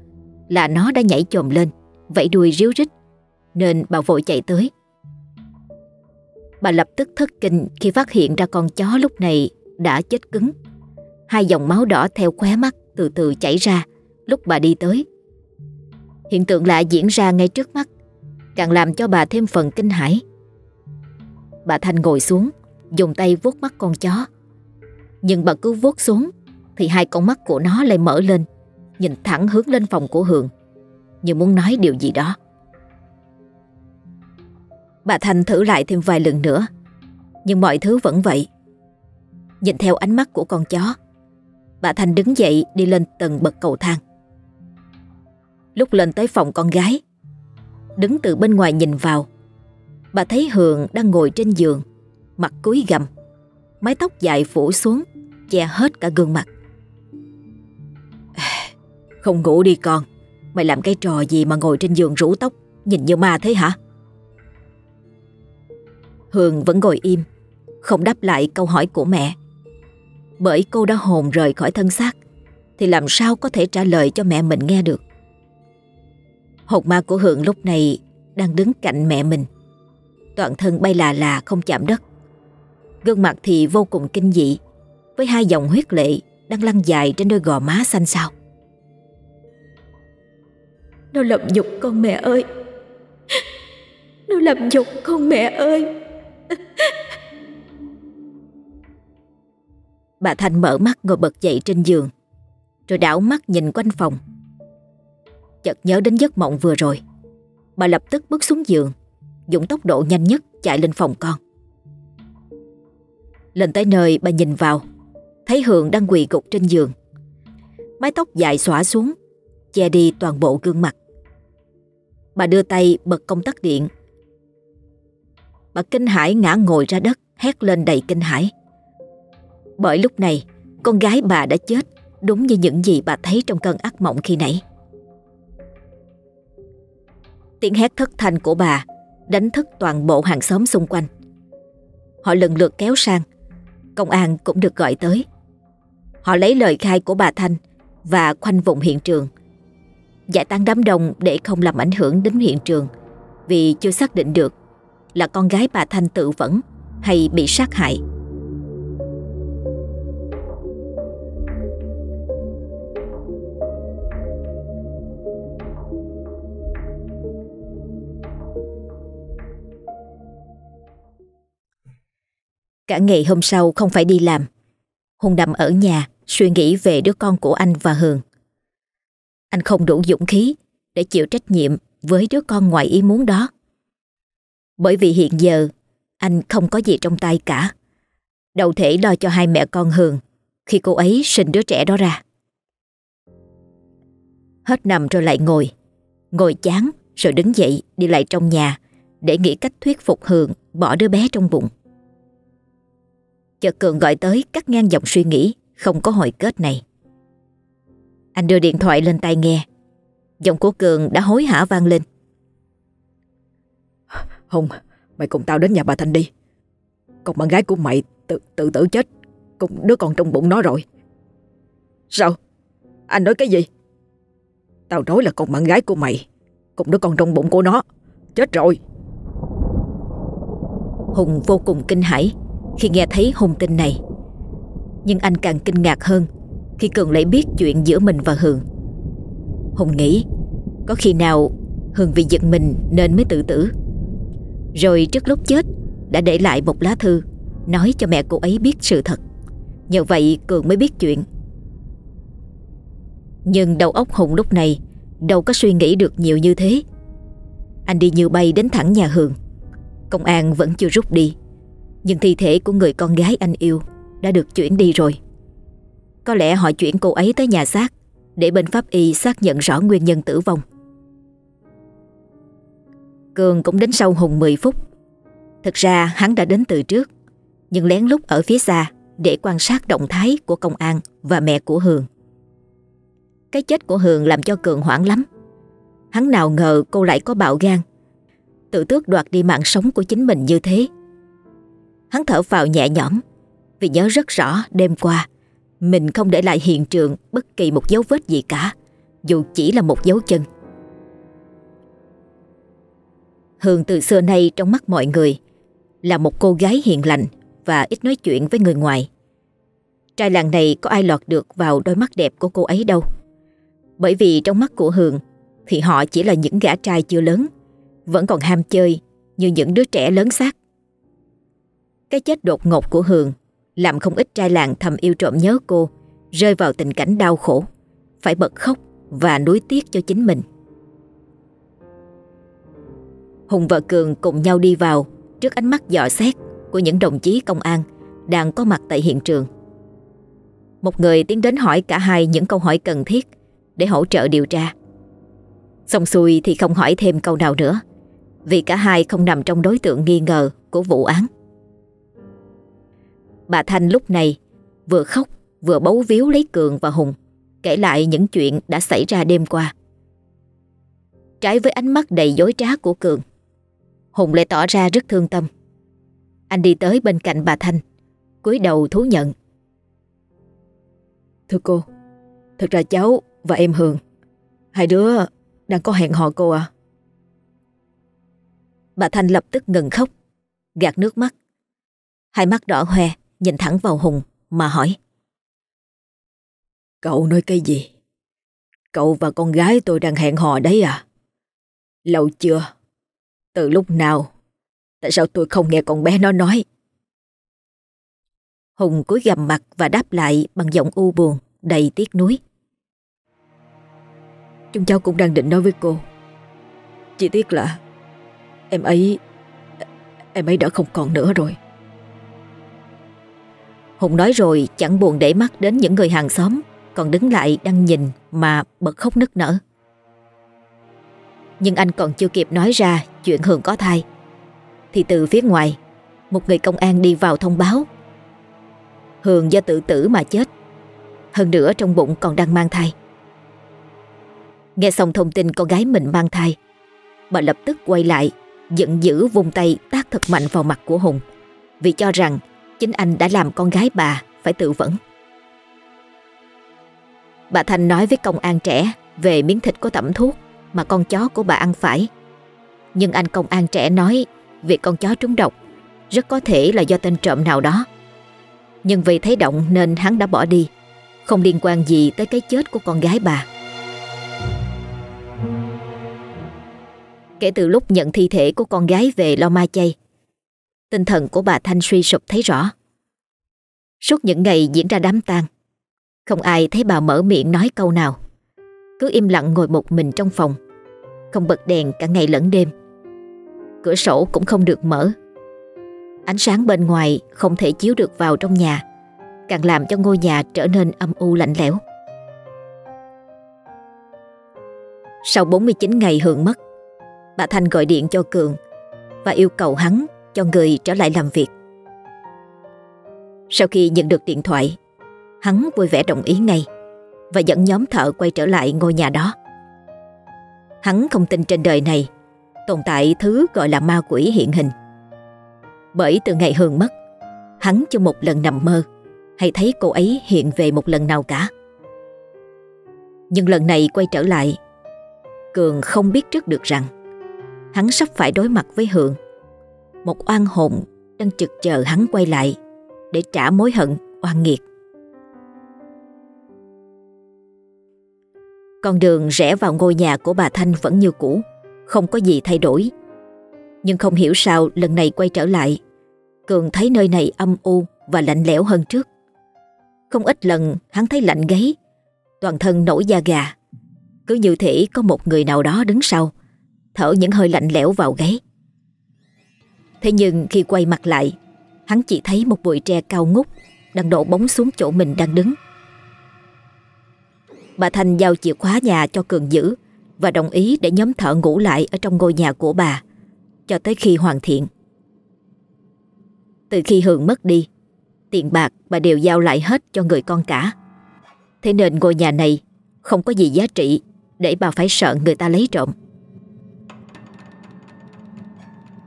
Là nó đã nhảy chồm lên, Vẫy đuôi ríu rít. Nên bà vội chạy tới Bà lập tức thất kinh khi phát hiện ra con chó lúc này đã chết cứng Hai dòng máu đỏ theo khóe mắt từ từ chảy ra lúc bà đi tới Hiện tượng lạ diễn ra ngay trước mắt càng làm cho bà thêm phần kinh hãi. Bà Thanh ngồi xuống, dùng tay vuốt mắt con chó. Nhưng bà cứ vuốt xuống, thì hai con mắt của nó lại mở lên, nhìn thẳng hướng lên phòng của Hường, như muốn nói điều gì đó. Bà Thanh thử lại thêm vài lần nữa, nhưng mọi thứ vẫn vậy. Nhìn theo ánh mắt của con chó, bà Thanh đứng dậy đi lên tầng bậc cầu thang. Lúc lên tới phòng con gái, Đứng từ bên ngoài nhìn vào Bà thấy Hường đang ngồi trên giường Mặt cúi gầm Mái tóc dài phủ xuống Che hết cả gương mặt Không ngủ đi con Mày làm cái trò gì mà ngồi trên giường rủ tóc Nhìn như ma thế hả Hường vẫn ngồi im Không đáp lại câu hỏi của mẹ Bởi cô đã hồn rời khỏi thân xác Thì làm sao có thể trả lời cho mẹ mình nghe được Hồn ma của Hường lúc này đang đứng cạnh mẹ mình. Toàn thân bay là là không chạm đất. Gương mặt thì vô cùng kinh dị, với hai dòng huyết lệ đang lăn dài trên đôi gò má xanh xao. Nó làm nhục con mẹ ơi Nó làm nhục con mẹ ơi Bà Thanh mở mắt ngồi bật dậy trên giường. Rồi đảo mắt nhìn quanh phòng. Chợt nhớ đến giấc mộng vừa rồi. Bà lập tức bước xuống giường, Dùng tốc độ nhanh nhất chạy lên phòng con. Lên tới nơi bà nhìn vào, Thấy Hường đang quỳ gục trên giường. Mái tóc dài xõa xuống, Che đi toàn bộ gương mặt. Bà đưa tay bật công tắc điện. Bà kinh hãi ngã ngồi ra đất, Hét lên đầy kinh hãi. Bởi lúc này, Con gái bà đã chết, Đúng như những gì bà thấy trong cơn ác mộng khi nãy. Tiếng hét thất thanh của bà Đánh thức toàn bộ hàng xóm xung quanh. Họ lần lượt kéo sang, Công an cũng được gọi tới. Họ lấy lời khai của bà Thanh Và khoanh vùng hiện trường. Giải tán đám đông để không làm ảnh hưởng đến hiện trường, Vì chưa xác định được Là con gái bà Thanh tự vẫn Hay bị sát hại. Cả ngày hôm sau không phải đi làm. Hùng nằm ở nhà, Suy nghĩ về đứa con của anh và Hường. Anh không đủ dũng khí Để chịu trách nhiệm Với đứa con ngoài ý muốn đó. Bởi vì hiện giờ, Anh không có gì trong tay cả. Đầu thể lo cho hai mẹ con Hường Khi cô ấy sinh đứa trẻ đó ra. Hết nằm rồi lại ngồi. Ngồi chán, rồi đứng dậy, đi lại trong nhà Để nghĩ cách thuyết phục Hường Bỏ đứa bé trong bụng. Chợt Cường gọi tới cắt ngang dòng suy nghĩ Không có hồi kết này. Anh đưa điện thoại lên tai nghe. Giọng của Cường đã hối hả vang lên. Hùng Mày cùng tao đến nhà bà Thanh đi. Còn bạn gái của mày tự tự tử chết Cùng đứa con trong bụng nó rồi. Sao? Anh nói cái gì? Tao nói là con bạn gái của mày Cùng đứa con trong bụng của nó Chết rồi. Hùng vô cùng kinh hãi khi nghe thấy hung tin này. Nhưng anh càng kinh ngạc hơn khi Cường lại biết chuyện giữa mình và Hường. Hùng nghĩ, có khi nào Hường vì giận mình nên mới tự tử. Rồi trước lúc chết, đã để lại một lá thư nói cho mẹ cô ấy biết sự thật. Nhờ vậy Cường mới biết chuyện. Nhưng đầu óc Hùng lúc này đâu có suy nghĩ được nhiều như thế. Anh đi như bay đến thẳng nhà Hường. Công an vẫn chưa rút đi. Nhưng thi thể của người con gái anh yêu Đã được chuyển đi rồi. Có lẽ họ chuyển cô ấy tới nhà xác Để bên pháp y xác nhận rõ nguyên nhân tử vong. Cường cũng đến sau Hùng 10 phút. Thực ra hắn đã đến từ trước, Nhưng lén lút ở phía xa Để quan sát động thái của công an Và mẹ của Hường. Cái chết của Hường làm cho Cường hoảng lắm. Hắn nào ngờ cô lại có bạo gan. Tự tước đoạt đi mạng sống của chính mình như thế. Hắn thở vào nhẹ nhõm vì nhớ rất rõ đêm qua mình không để lại hiện trường bất kỳ một dấu vết gì cả dù chỉ là một dấu chân. Hương từ xưa nay trong mắt mọi người là một cô gái hiền lành và ít nói chuyện với người ngoài. Trai làng này có ai lọt được vào đôi mắt đẹp của cô ấy đâu. Bởi vì trong mắt của Hương thì họ chỉ là những gã trai chưa lớn, vẫn còn ham chơi như những đứa trẻ lớn xác. Cái chết đột ngột của Hường làm không ít trai làng thầm yêu trộm nhớ cô, rơi vào tình cảnh đau khổ, phải bật khóc và nuối tiếc cho chính mình. Hùng và Cường cùng nhau đi vào trước ánh mắt dò xét của những đồng chí công an đang có mặt tại hiện trường. Một người tiến đến hỏi cả hai những câu hỏi cần thiết để hỗ trợ điều tra. Xong xuôi thì không hỏi thêm câu nào nữa vì cả hai không nằm trong đối tượng nghi ngờ của vụ án. Bà Thanh lúc này vừa khóc vừa bấu víu lấy Cường và Hùng kể lại những chuyện đã xảy ra đêm qua. Trái với ánh mắt đầy dối trá của Cường Hùng lại tỏ ra rất thương tâm. Anh đi tới bên cạnh bà Thanh cúi đầu thú nhận. Thưa cô Thật ra cháu và em Hường Hai đứa đang có hẹn hò cô à? Bà Thanh lập tức ngừng khóc Gạt nước mắt. Hai mắt đỏ hoe nhìn thẳng vào Hùng mà hỏi. Cậu nói cái gì? Cậu và con gái tôi đang hẹn hò đấy à? Lâu chưa? Từ lúc nào? Tại sao tôi không nghe con bé nó nói? Hùng cúi gầm mặt và đáp lại bằng giọng u buồn, đầy tiếc nuối. Chúng cháu cũng đang định nói với cô. Chỉ tiếc là em ấy em ấy đã không còn nữa rồi. Hùng nói rồi, chẳng buồn để mắt đến những người hàng xóm, còn đứng lại đang nhìn mà bật khóc nức nở. Nhưng anh còn chưa kịp nói ra chuyện Hường có thai, thì từ phía ngoài, một người công an đi vào thông báo Hường do tự tử mà chết, Hơn nữa trong bụng còn đang mang thai Nghe xong thông tin con gái mình mang thai, Bà lập tức quay lại, Giận dữ vung tay tác thật mạnh vào mặt của Hùng, Vì cho rằng Chính anh đã làm con gái bà, Phải tự vẫn. Bà Thanh nói với công an trẻ Về miếng thịt có tẩm thuốc Mà con chó của bà ăn phải. Nhưng anh công an trẻ nói Việc con chó trúng độc Rất có thể là do tên trộm nào đó. Nhưng vì thấy động nên hắn đã bỏ đi, Không liên quan gì tới cái chết của con gái bà. Kể từ lúc nhận thi thể của con gái về lo ma chay Tinh thần của bà Thanh suy sụp thấy rõ. Suốt những ngày diễn ra đám tang, Không ai thấy bà mở miệng nói câu nào. Cứ im lặng ngồi một mình trong phòng, Không bật đèn cả ngày lẫn đêm. Cửa sổ cũng không được mở. Ánh sáng bên ngoài không thể chiếu được vào trong nhà, Càng làm cho ngôi nhà trở nên âm u lạnh lẽo. Sau 49 ngày Hường mất, Bà Thanh gọi điện cho Cường Và yêu cầu hắn cho người trở lại làm việc. Sau khi nhận được điện thoại, Hắn vui vẻ đồng ý ngay Và dẫn nhóm thợ quay trở lại ngôi nhà đó. Hắn không tin trên đời này Tồn tại thứ gọi là ma quỷ hiện hình. Bởi từ ngày Hường mất, Hắn chưa một lần nằm mơ Hay thấy cô ấy hiện về một lần nào cả. Nhưng lần này quay trở lại, Cường không biết trước được rằng Hắn sắp phải đối mặt với Hường. Một oan hồn đang trực chờ hắn quay lại Để trả mối hận oan nghiệt. Con đường rẽ vào ngôi nhà của bà Thanh vẫn như cũ, Không có gì thay đổi. Nhưng không hiểu sao lần này quay trở lại, Cường thấy nơi này âm u và lạnh lẽo hơn trước. Không ít lần hắn thấy lạnh gáy, Toàn thân nổi da gà. Cứ như thể có một người nào đó đứng sau, Thở những hơi lạnh lẽo vào gáy. Thế nhưng khi quay mặt lại, Hắn chỉ thấy một bụi tre cao ngút Đang đổ bóng xuống chỗ mình đang đứng. Bà Thanh giao chìa khóa nhà cho Cường giữ Và đồng ý để nhóm thợ ngủ lại Ở trong ngôi nhà của bà, Cho tới khi hoàn thiện. Từ khi Hường mất đi, Tiền bạc bà đều giao lại hết cho người con cả. Thế nên ngôi nhà này Không có gì giá trị Để bà phải sợ người ta lấy trộm.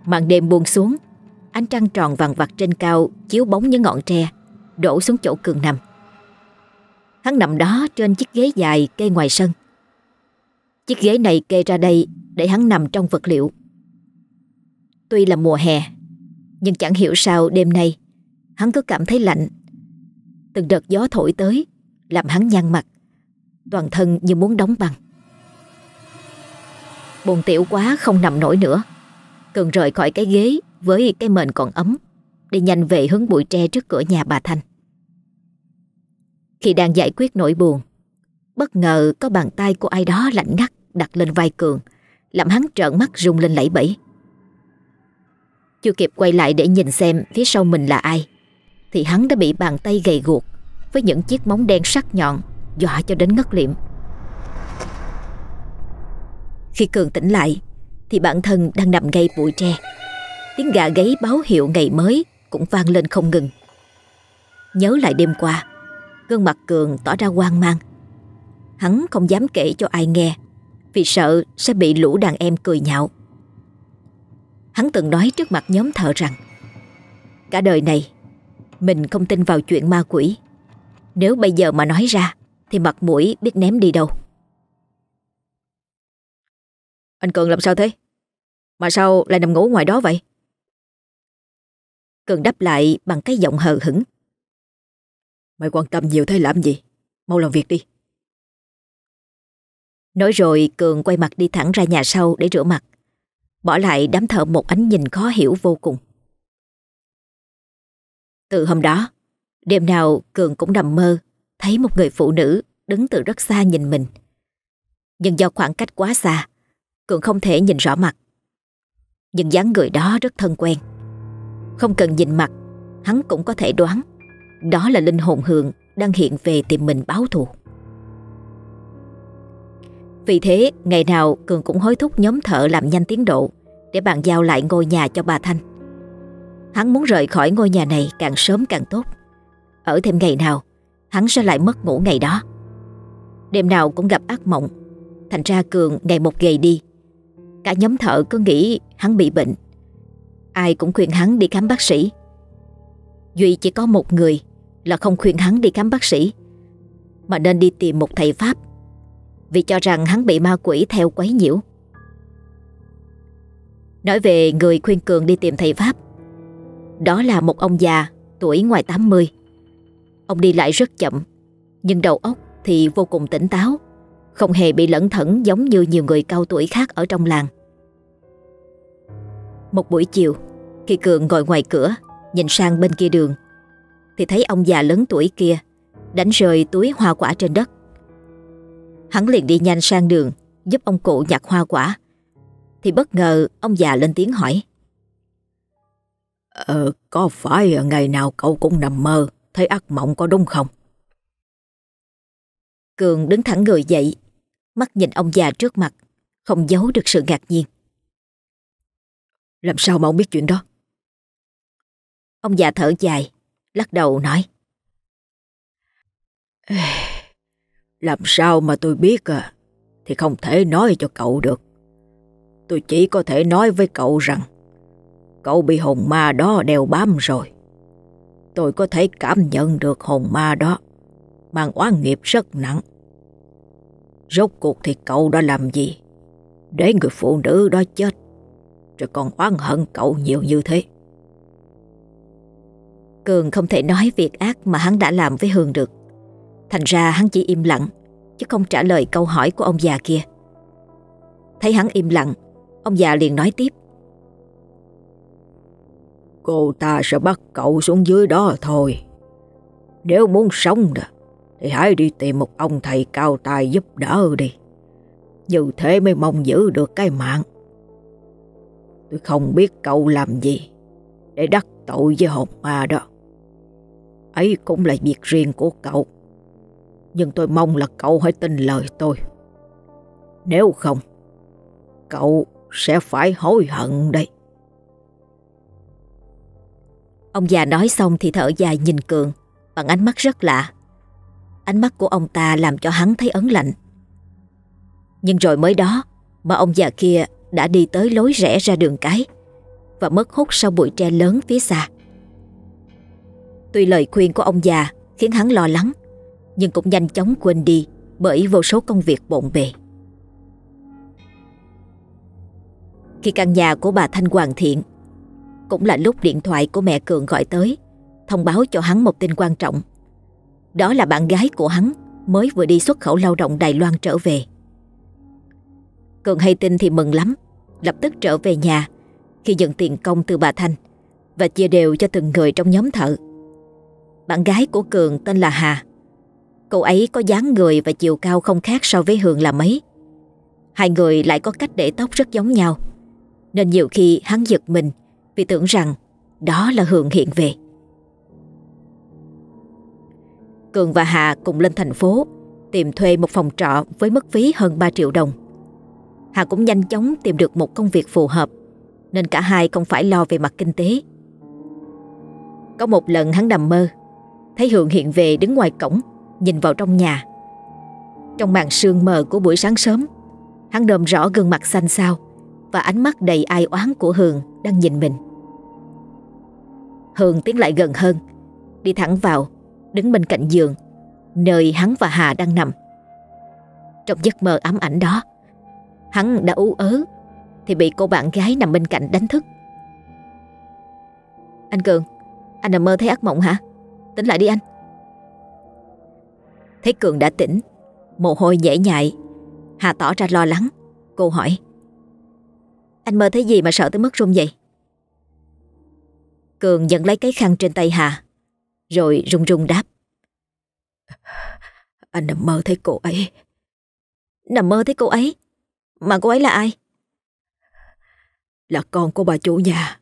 Màn đêm buông xuống. Ánh trăng tròn vàng vặt trên cao Chiếu bóng những ngọn tre, Đổ xuống chỗ Cường nằm. Hắn nằm đó trên chiếc ghế dài kê ngoài sân. Chiếc ghế này kê ra đây Để hắn nằm trong vật liệu. Tuy là mùa hè, Nhưng chẳng hiểu sao đêm nay Hắn cứ cảm thấy lạnh. Từng đợt gió thổi tới, Làm hắn nhăn mặt, Toàn thân như muốn đóng băng. Buồn tiểu quá không nằm nổi nữa. Cường rời khỏi cái ghế với cái mền còn ấm Đi nhanh về hướng bụi tre trước cửa nhà bà Thanh. Khi đang giải quyết nỗi buồn, Bất ngờ có bàn tay của ai đó lạnh ngắt đặt lên vai Cường, Làm hắn trợn mắt rung lên lẫy bẫy. Chưa kịp quay lại để nhìn xem phía sau mình là ai, Thì hắn đã bị bàn tay gầy guộc Với những chiếc móng đen sắc nhọn Dọa cho đến ngất liệm. Khi Cường tỉnh lại thì bản thân đang nằm ngay bụi tre. Tiếng gà gáy báo hiệu ngày mới cũng vang lên không ngừng. Nhớ lại đêm qua, gương mặt Cường tỏ ra hoang mang. Hắn không dám kể cho ai nghe vì sợ sẽ bị lũ đàn em cười nhạo. Hắn từng nói trước mặt nhóm thợ rằng cả đời này mình không tin vào chuyện ma quỷ. Nếu bây giờ mà nói ra thì mặt mũi biết ném đi đâu. Anh Cường làm sao thế? Mà sao lại nằm ngủ ngoài đó vậy? Cường đáp lại bằng cái giọng hờ hững. Mày quan tâm nhiều thế làm gì? Mau làm việc đi. Nói rồi Cường quay mặt đi thẳng ra nhà sau để rửa mặt. Bỏ lại đám thợ một ánh nhìn khó hiểu vô cùng. Từ hôm đó, đêm nào Cường cũng nằm mơ, thấy một người phụ nữ đứng từ rất xa nhìn mình. Nhưng do khoảng cách quá xa, Cường không thể nhìn rõ mặt. Nhưng dáng người đó rất thân quen. Không cần nhìn mặt, hắn cũng có thể đoán đó là linh hồn hường đang hiện về tìm mình báo thù. Vì thế, ngày nào Cường cũng hối thúc nhóm thợ làm nhanh tiến độ để bàn giao lại ngôi nhà cho bà Thanh. Hắn muốn rời khỏi ngôi nhà này càng sớm càng tốt. Ở thêm ngày nào, hắn sẽ lại mất ngủ ngày đó. Đêm nào cũng gặp ác mộng, thành ra Cường ngày một gầy đi. Cả nhóm thợ cứ nghĩ hắn bị bệnh. Ai cũng khuyên hắn đi khám bác sĩ. Duy chỉ có một người là không khuyên hắn đi khám bác sĩ, mà nên đi tìm một thầy Pháp vì cho rằng hắn bị ma quỷ theo quấy nhiễu. Nói về người khuyên Cường đi tìm thầy Pháp Đó là một ông già tuổi ngoài 80 Ông đi lại rất chậm Nhưng đầu óc thì vô cùng tỉnh táo Không hề bị lẫn thẫn giống như nhiều người cao tuổi khác ở trong làng một buổi chiều Khi Cường ngồi ngoài cửa Nhìn sang bên kia đường Thì thấy ông già lớn tuổi kia Đánh rơi túi hoa quả trên đất Hắn liền đi nhanh sang đường Giúp ông cụ nhặt hoa quả thì bất ngờ ông già lên tiếng hỏi. Ờ, có phải ngày nào cậu cũng nằm mơ, thấy ác mộng có đúng không? Cường đứng thẳng người dậy, mắt nhìn ông già trước mặt, không giấu được sự ngạc nhiên. Làm sao mà ông biết chuyện đó? Ông già thở dài, lắc đầu nói. Làm sao mà tôi biết à, thì không thể nói cho cậu được. Tôi chỉ có thể nói với cậu rằng cậu bị hồn ma đó đeo bám rồi. Tôi có thể cảm nhận được hồn ma đó mang oán nghiệp rất nặng. Rốt cuộc thì cậu đã làm gì để người phụ nữ đó chết rồi còn oán hận cậu nhiều như thế? Cường không thể nói việc ác mà hắn đã làm với Hương được. Thành ra hắn chỉ im lặng chứ không trả lời câu hỏi của ông già kia. Thấy hắn im lặng Ông già liền nói tiếp. Cô ta sẽ bắt cậu xuống dưới đó thôi. Nếu muốn sống đó, thì hãy đi tìm một ông thầy cao tài giúp đỡ đi. Như thế mới mong giữ được cái mạng. Tôi không biết cậu làm gì để đắc tội với hồn ma đó. Ấy cũng là việc riêng của cậu. Nhưng tôi mong là cậu hãy tin lời tôi. Nếu không, cậu sẽ phải hối hận đây. Ông già nói xong thì thở dài nhìn Cường bằng ánh mắt rất lạ. Ánh mắt của ông ta làm cho hắn thấy ấn lạnh. Nhưng rồi mới đó mà ông già kia đã đi tới lối rẽ ra đường cái và mất hút sau bụi tre lớn phía xa. Tuy lời khuyên của ông già khiến hắn lo lắng, nhưng cũng nhanh chóng quên đi bởi vô số công việc bộn bề. Khi căn nhà của bà Thanh hoàn thiện, Cũng là lúc điện thoại của mẹ Cường gọi tới, Thông báo cho hắn một tin quan trọng Đó là bạn gái của hắn Mới vừa đi xuất khẩu lao động Đài Loan trở về Cường hay tin thì mừng lắm. Lập tức trở về nhà, Khi nhận tiền công từ bà Thanh Và chia đều cho từng người trong nhóm thợ. Bạn gái của Cường tên là Hà. Cô ấy có dáng người và chiều cao không khác so với Hường là mấy. Hai người lại có cách để tóc rất giống nhau, nên nhiều khi hắn giật mình Vì tưởng rằng đó là Hường hiện về. Cường và Hà cùng lên thành phố Tìm thuê một phòng trọ với mức phí hơn 3 triệu đồng. Hà cũng nhanh chóng tìm được một công việc phù hợp Nên cả hai không phải lo về mặt kinh tế Có một lần hắn nằm mơ Thấy Hường hiện về đứng ngoài cổng Nhìn vào trong nhà Trong màn sương mờ của buổi sáng sớm Hắn đồm rõ gương mặt xanh xao và ánh mắt đầy ai oán của Hường đang nhìn mình. Hường tiến lại gần hơn, đi thẳng vào, đứng bên cạnh giường, nơi hắn và Hà đang nằm. Trong giấc mơ ám ảnh đó, hắn đã ú ớ thì bị cô bạn gái nằm bên cạnh đánh thức. Anh Cường, anh nằm mơ thấy ác mộng hả? Tỉnh lại đi anh. Thấy Cường đã tỉnh, mồ hôi nhễ nhại, Hà tỏ ra lo lắng Cô hỏi Anh mơ thấy gì mà sợ tới mức run vậy Cường nhận lấy cái khăn trên tay Hà Rồi run run đáp Anh nằm mơ thấy cô ấy Nằm mơ thấy cô ấy mà cô ấy là ai? Là con của bà chủ nhà.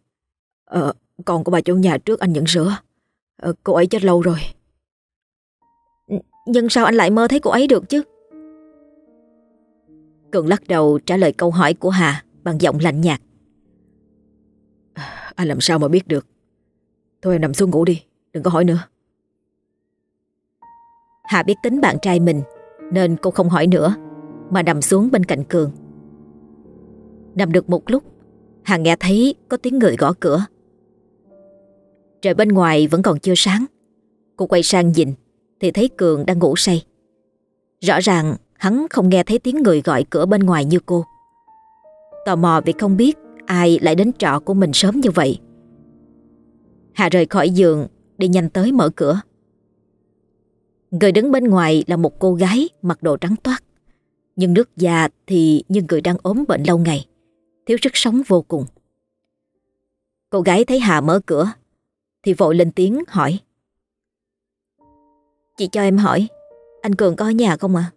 Ờ Con của bà chủ nhà trước anh nhận sữa ờ, Cô ấy chết lâu rồi. Nhưng sao anh lại mơ thấy cô ấy được chứ? Cường lắc đầu trả lời câu hỏi của Hà Bằng giọng lạnh nhạt. Anh làm sao mà biết được? Thôi em nằm xuống ngủ đi Đừng có hỏi nữa. Hà biết tính bạn trai mình Nên cô không hỏi nữa Mà nằm xuống bên cạnh Cường Nằm được một lúc, Hà nghe thấy có tiếng người gõ cửa. Trời bên ngoài vẫn còn chưa sáng. Cô quay sang nhìn, Thì thấy Cường đang ngủ say. Rõ ràng hắn không nghe thấy tiếng người gọi cửa bên ngoài như cô. Tò mò vì không biết ai lại đến trọ của mình sớm như vậy. Hà rời khỏi giường, Đi nhanh tới mở cửa. Người đứng bên ngoài là một cô gái, mặc đồ trắng toát. Nhưng nước da thì như người đang ốm bệnh lâu ngày. Thiếu sức sống vô cùng Cô gái thấy Hà mở cửa Thì vội lên tiếng hỏi Chị cho em hỏi Anh Cường có ở nhà không ạ?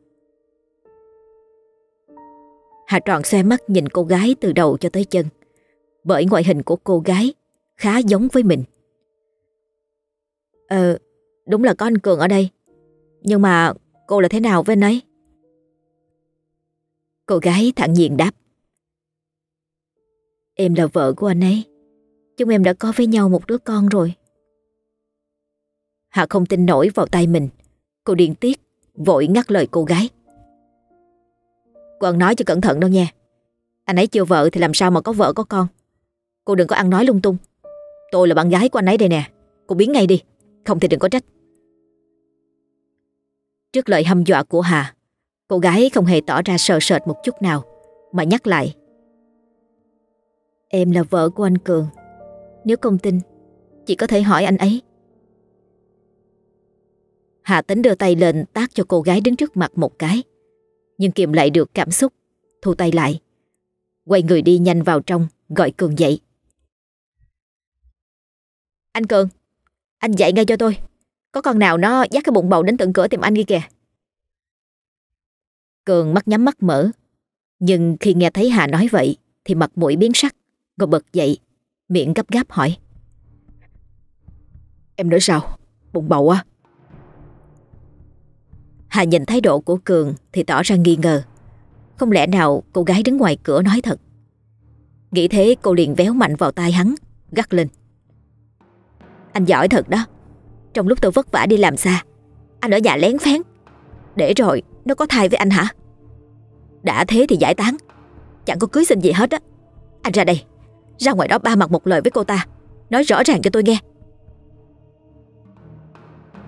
Hà tròn xe mắt nhìn cô gái từ đầu cho tới chân Bởi ngoại hình của cô gái khá giống với mình Ờ, đúng là có anh Cường ở đây Nhưng mà cô là thế nào với anh ấy? Cô gái thẳng nhiên đáp Em là vợ của anh ấy. Chúng em đã có với nhau một đứa con rồi. Hà không tin nổi vào tay mình. Cô điên tiết, Vội ngắt lời cô gái. Quần nói cho cẩn thận đâu nha. Anh ấy chưa vợ thì làm sao mà có vợ có con? Cô đừng có ăn nói lung tung. Tôi là bạn gái của anh ấy đây nè. Cô biến ngay đi. Không thì đừng có trách. Trước lời hăm dọa của Hà Cô gái không hề tỏ ra sợ sệt một chút nào, Mà nhắc lại. Em là vợ của anh Cường. Nếu không tin, Chị có thể hỏi anh ấy. Hà tính đưa tay lên tác cho cô gái đứng trước mặt một cái, Nhưng kiềm lại được cảm xúc, Thu tay lại. Quay người đi nhanh vào trong, Gọi Cường dậy. Anh Cường, Anh dậy ngay cho tôi. Có con nào nó dắt cái bụng bầu đến tận cửa tìm anh kia kìa? Cường mắt nhắm mắt mở, Nhưng khi nghe thấy Hà nói vậy Thì mặt mũi biến sắc. Rồi bật dậy, Miệng gấp gáp hỏi. Em nói sao? Bụng bầu á? Hà nhìn thái độ của Cường Thì tỏ ra nghi ngờ. Không lẽ nào cô gái đứng ngoài cửa nói thật? Nghĩ thế cô liền véo mạnh vào tai hắn, Gắt lên. Anh giỏi thật đó. Trong lúc tôi vất vả đi làm xa, Anh ở nhà lén phén Để rồi, nó có thai với anh hả? Đã thế thì giải tán. Chẳng có cưới xin gì hết á. Anh ra đây. Ra ngoài đó ba mặt một lời với cô ta Nói rõ ràng cho tôi nghe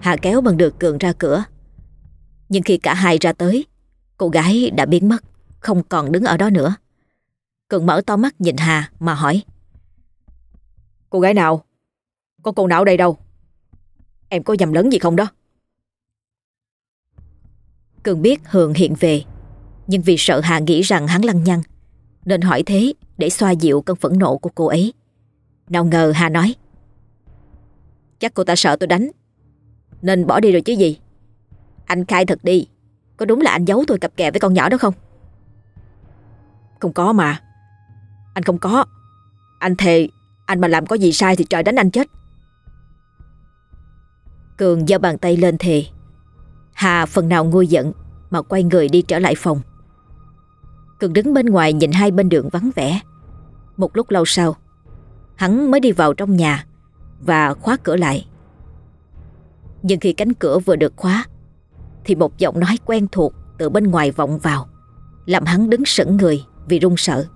Hà kéo bằng được Cường ra cửa Nhưng khi cả hai ra tới Cô gái đã biến mất Không còn đứng ở đó nữa Cường mở to mắt nhìn Hà mà hỏi Cô gái nào? Có cô nào ở đây đâu? Em có nhầm lẫn gì không đó? Cường biết Hường hiện về Nhưng vì sợ Hà nghĩ rằng hắn lăng nhăng nên hỏi thế để xoa dịu cơn phẫn nộ của cô ấy. Nào ngờ Hà nói, Chắc cô ta sợ tôi đánh, Nên bỏ đi rồi chứ gì. Anh khai thật đi, Có đúng là anh giấu tôi cặp kè với con nhỏ đó không? Không có mà, Anh không có. Anh thề, Anh mà làm có gì sai thì trời đánh anh chết. Cường giơ bàn tay lên thề. Hà phần nào nguôi giận Mà quay người đi trở lại phòng. Cường đứng bên ngoài nhìn hai bên đường vắng vẻ. Một lúc lâu sau, Hắn mới đi vào trong nhà Và khóa cửa lại. Nhưng khi cánh cửa vừa được khóa, Thì một giọng nói quen thuộc Từ bên ngoài vọng vào, Làm hắn đứng sững người vì run sợ.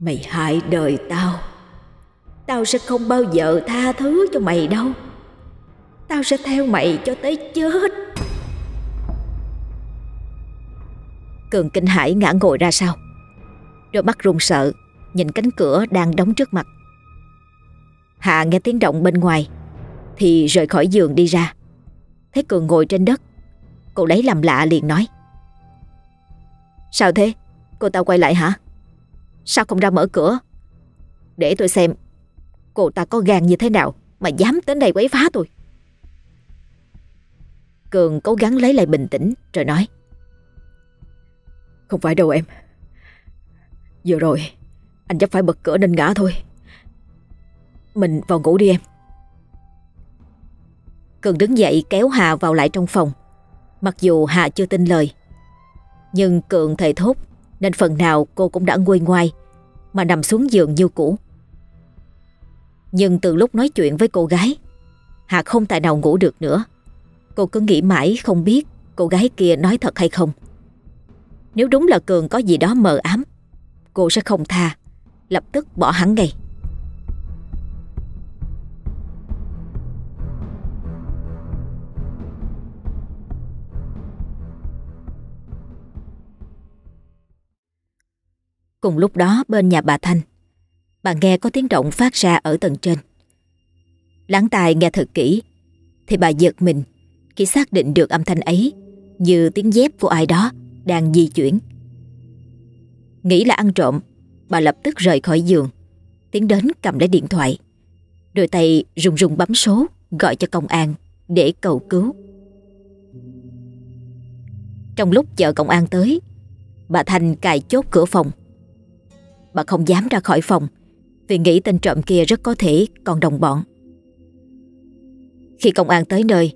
Mày hại đời tao. Tao sẽ không bao giờ tha thứ cho mày đâu. Tao sẽ theo mày cho tới chết. Cường kinh hãi ngã ngồi ra sau Đôi mắt run sợ, Nhìn cánh cửa đang đóng trước mặt Hạ nghe tiếng động bên ngoài, Thì rời khỏi giường đi ra Thấy Cường ngồi trên đất, Cô lấy làm lạ liền nói Sao thế? Cô ta quay lại hả? Sao không ra mở cửa? Để tôi xem, cô ta có gan như thế nào mà dám đến đây quấy phá tôi. Cường cố gắng lấy lại bình tĩnh, rồi nói. Không phải đâu em. Vừa rồi anh chắc phải bật cửa nên ngã thôi. Mình vào ngủ đi em. Cường đứng dậy kéo Hà vào lại trong phòng. Mặc dù Hà chưa tin lời. Nhưng Cường thầy thốt nên phần nào cô cũng đã nguôi ngoai mà nằm xuống giường như cũ. Nhưng từ lúc nói chuyện với cô gái, Hà không tài nào ngủ được nữa. Cô cứ nghĩ mãi không biết cô gái kia nói thật hay không. Nếu đúng là Cường có gì đó mờ ám, cô sẽ không tha, lập tức bỏ hắn ngay. Cùng lúc đó bên nhà bà Thanh, bà nghe có tiếng động phát ra ở tầng trên. Lắng tai nghe thật kỹ, thì bà giật mình khi xác định được âm thanh ấy như tiếng dép của ai đó đang di chuyển. Nghĩ là ăn trộm, bà lập tức rời khỏi giường, tiến đến cầm lấy điện thoại. Đôi tay rùng rùng bấm số gọi cho công an để cầu cứu. Trong lúc chờ công an tới, bà Thanh cài chốt cửa phòng. Bà không dám ra khỏi phòng vì nghĩ tên trộm kia rất có thể còn đồng bọn. Khi công an tới nơi,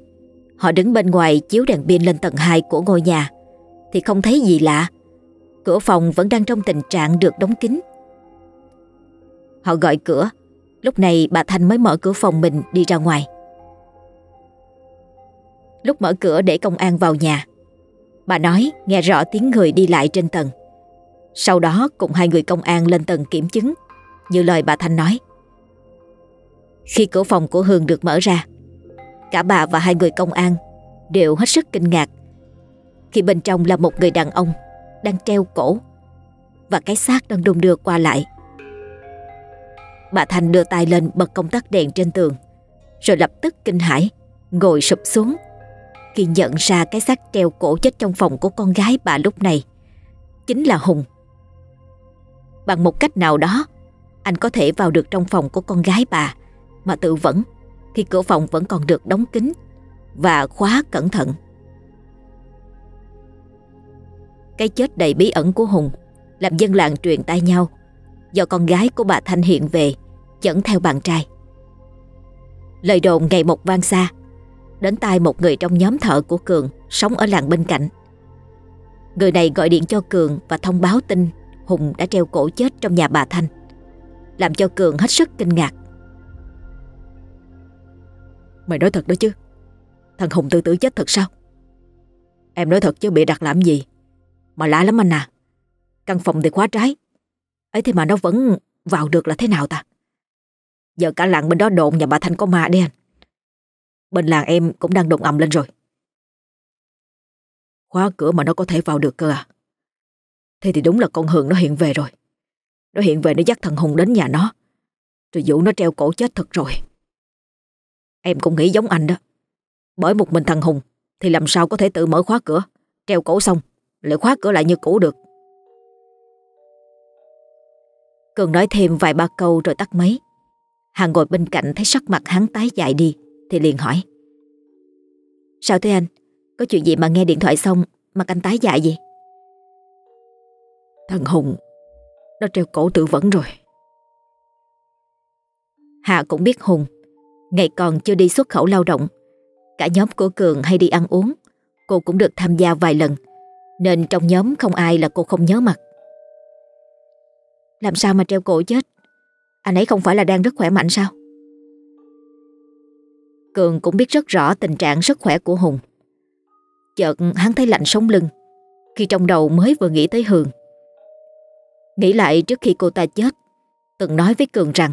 họ đứng bên ngoài chiếu đèn pin lên tầng 2 của ngôi nhà thì không thấy gì lạ. Cửa phòng vẫn đang trong tình trạng được đóng kín. Họ gọi cửa, lúc này bà Thanh mới mở cửa phòng mình đi ra ngoài. Lúc mở cửa để công an vào nhà, bà nói nghe rõ tiếng người đi lại trên tầng. Sau đó cùng hai người công an lên tầng kiểm chứng, như lời bà Thanh nói. Khi cửa phòng của Hương được mở ra, cả bà và hai người công an đều hết sức kinh ngạc khi bên trong là một người đàn ông đang treo cổ và cái xác đang đung đưa qua lại. Bà Thành đưa tay lên bật công tắc đèn trên tường, rồi lập tức kinh hãi, ngồi sụp xuống khi nhận ra cái xác treo cổ chết trong phòng của con gái bà lúc này, chính là Hùng. Bằng một cách nào đó, anh có thể vào được trong phòng của con gái bà, mà tự vẫn khi cửa phòng vẫn còn được đóng kín và khóa cẩn thận. Cái chết đầy bí ẩn của Hùng làm dân làng truyền tai nhau, do con gái của bà Thanh hiện về, dẫn theo bạn trai. Lời đồn ngày một vang xa, đến tai một người trong nhóm thợ của Cường sống ở làng bên cạnh. Người này gọi điện cho Cường và thông báo tin Hùng đã treo cổ chết trong nhà bà Thanh, làm cho Cường hết sức kinh ngạc. Mày nói thật đó chứ Thằng Hùng tự tử chết thật sao Em nói thật chứ bị đặt làm gì mà lạ lắm anh à. Căn phòng thì khóa trái. Ấy thế mà nó vẫn vào được là thế nào ta? Giờ cả làng bên đó đồn nhà bà Thanh có ma đấy anh. Bên làng em cũng đang đồn ầm lên rồi. Khóa cửa mà nó có thể vào được cơ à? Thế thì đúng là con Hường nó hiện về rồi. Nó hiện về nó dắt thằng Hùng đến nhà nó. Rồi dụ nó treo cổ chết thật rồi. Em cũng nghĩ giống anh đó. Bởi một mình thằng Hùng thì làm sao có thể tự mở khóa cửa, treo cổ xong, lại khóa cửa lại như cũ được. Cường nói thêm vài ba câu rồi tắt máy. Hàng ngồi bên cạnh thấy sắc mặt hắn tái dại đi, thì liền hỏi. Sao thế anh? Có chuyện gì mà nghe điện thoại xong mà anh tái dại gì? Thằng Hùng, nó treo cổ tự vẫn rồi. Hạ cũng biết Hùng, Ngày còn chưa đi xuất khẩu lao động Cả nhóm của Cường hay đi ăn uống, Cô cũng được tham gia vài lần nên trong nhóm không ai là cô không nhớ mặt. Làm sao mà treo cổ chết? Anh ấy không phải là đang rất khỏe mạnh sao? Cường cũng biết rất rõ tình trạng sức khỏe của Hùng. Chợt hắn thấy lạnh sống lưng, Khi trong đầu mới vừa nghĩ tới Hường. Nghĩ lại trước khi cô ta chết, Từng nói với Cường rằng,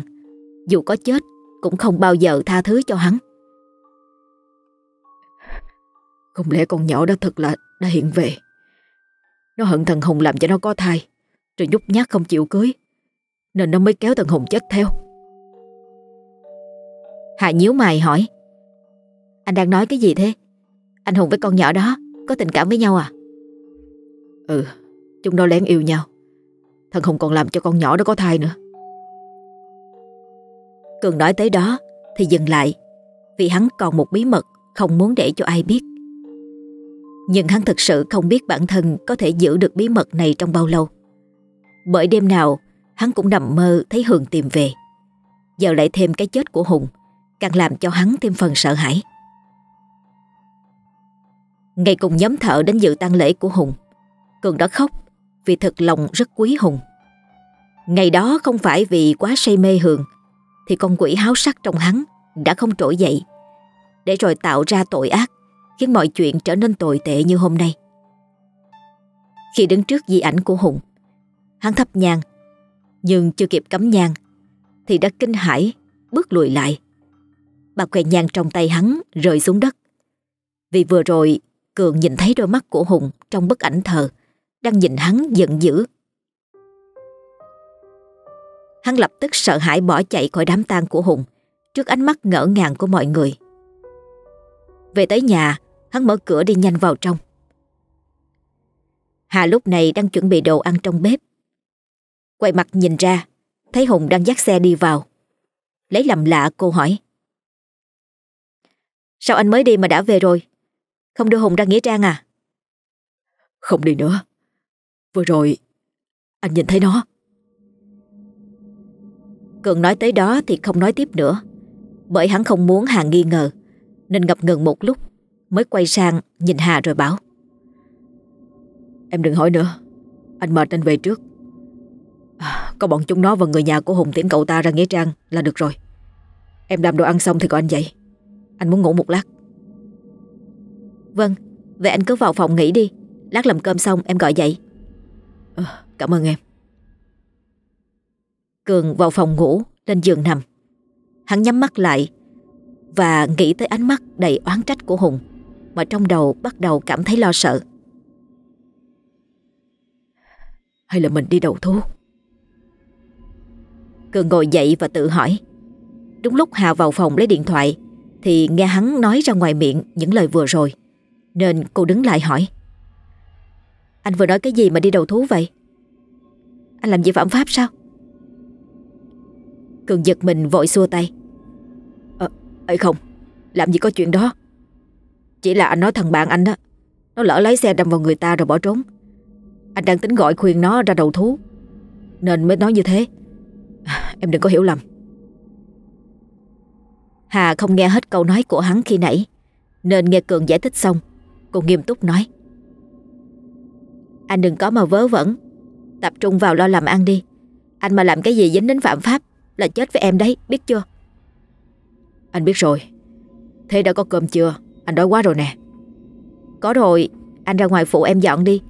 Dù có chết, cũng không bao giờ tha thứ cho hắn. Không lẽ con nhỏ đó thật là đã hiện về. Nó hận thằng Hùng làm cho nó có thai, rồi nhút nhát không chịu cưới, nên nó mới kéo thằng Hùng chết theo. Hạ nhíu mày hỏi, anh đang nói cái gì thế? Anh Hùng với con nhỏ đó có tình cảm với nhau à? Ừ, Chúng nó lén yêu nhau. Thần hùng còn làm cho con nhỏ đó có thai nữa. Cường nói tới đó Thì dừng lại. Vì hắn còn một bí mật Không muốn để cho ai biết. Nhưng hắn thực sự không biết bản thân Có thể giữ được bí mật này trong bao lâu. Bởi đêm nào, Hắn cũng nằm mơ thấy Hường tìm về. Giờ lại thêm cái chết của Hùng, Càng làm cho hắn thêm phần sợ hãi. Ngày cùng nhóm thợ đến dự tang lễ của Hùng. Cường đã khóc vì thật lòng rất quý Hùng. Ngày đó không phải vì quá say mê Hường, thì con quỷ háo sắc trong hắn đã không trỗi dậy để rồi tạo ra tội ác khiến mọi chuyện trở nên tồi tệ như hôm nay. Khi đứng trước di ảnh của Hùng hắn thắp nhang nhưng chưa kịp cắm nhang thì đã kinh hãi bước lùi lại. Bà què nhang trong tay hắn rơi xuống đất vì vừa rồi Cường nhìn thấy đôi mắt của Hùng trong bức ảnh thờ đang nhìn hắn giận dữ. Hắn lập tức sợ hãi bỏ chạy khỏi đám tang của Hùng trước ánh mắt ngỡ ngàng của mọi người. Về tới nhà, hắn mở cửa đi nhanh vào trong. Hà lúc này đang chuẩn bị đồ ăn trong bếp. Quay mặt nhìn ra, thấy Hùng đang dắt xe đi vào. Lấy làm lạ cô hỏi. Sao anh mới đi mà đã về rồi? Không đưa Hùng ra Nghĩa Trang à? Không đi nữa. Vừa rồi Anh nhìn thấy nó Cường nói tới đó thì không nói tiếp nữa Bởi hắn không muốn Hà nghi ngờ Nên ngập ngừng một lúc Mới quay sang nhìn Hà rồi bảo. Em đừng hỏi nữa Anh mệt anh về trước. À, Có bọn chúng nó và người nhà của Hùng tiễn cậu ta ra Nghĩa Trang là được rồi. Em làm đồ ăn xong thì gọi anh dậy. Anh muốn ngủ một lát. Vâng Vậy anh cứ vào phòng nghỉ đi. Lát làm cơm xong em gọi dậy. À, Cảm ơn em. Cường vào phòng ngủ Lên giường nằm. Hắn nhắm mắt lại Và nghĩ tới ánh mắt đầy oán trách của Hùng. Mà trong đầu bắt đầu cảm thấy lo sợ. Hay là mình đi đầu thú? Cường ngồi dậy và tự hỏi. Đúng lúc Hà vào phòng lấy điện thoại, Thì nghe hắn nói ra ngoài miệng những lời vừa rồi, Nên cô đứng lại hỏi. Anh vừa nói cái gì mà đi đầu thú vậy? Anh làm gì phạm pháp sao? Cường giật mình vội xua tay. Ờ ấy không, Làm gì có chuyện đó? Chỉ là anh nói thằng bạn anh đó. Nó lỡ lái xe đâm vào người ta rồi bỏ trốn. Anh đang tính gọi khuyên nó ra đầu thú. Nên mới nói như thế. Em đừng có hiểu lầm. Hà không nghe hết câu nói của hắn khi nãy, Nên nghe Cường giải thích xong, Cô nghiêm túc nói. Anh đừng có mà vớ vẩn. Tập trung vào lo làm ăn đi. Anh mà làm cái gì dính đến phạm pháp Là chết với em đấy, biết chưa? Anh biết rồi. Thế đã có cơm chưa? Anh đói quá rồi nè. Có rồi Anh ra ngoài phụ em dọn đi.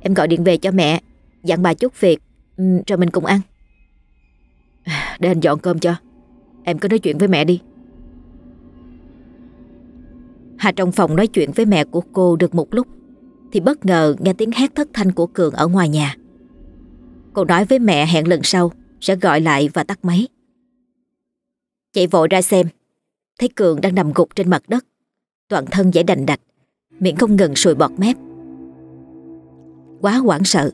Em gọi điện về cho mẹ Dặn bà chút việc ừ, Rồi mình cùng ăn. Để anh dọn cơm cho. Em cứ nói chuyện với mẹ đi. Hà trong phòng nói chuyện với mẹ của cô được một lúc thì bất ngờ nghe tiếng hét thất thanh của Cường ở ngoài nhà. Cô nói với mẹ hẹn lần sau sẽ gọi lại và tắt máy. Chạy vội ra xem, thấy Cường đang nằm gục trên mặt đất, toàn thân giải đành đạch, miệng không ngừng sùi bọt mép. Quá hoảng sợ,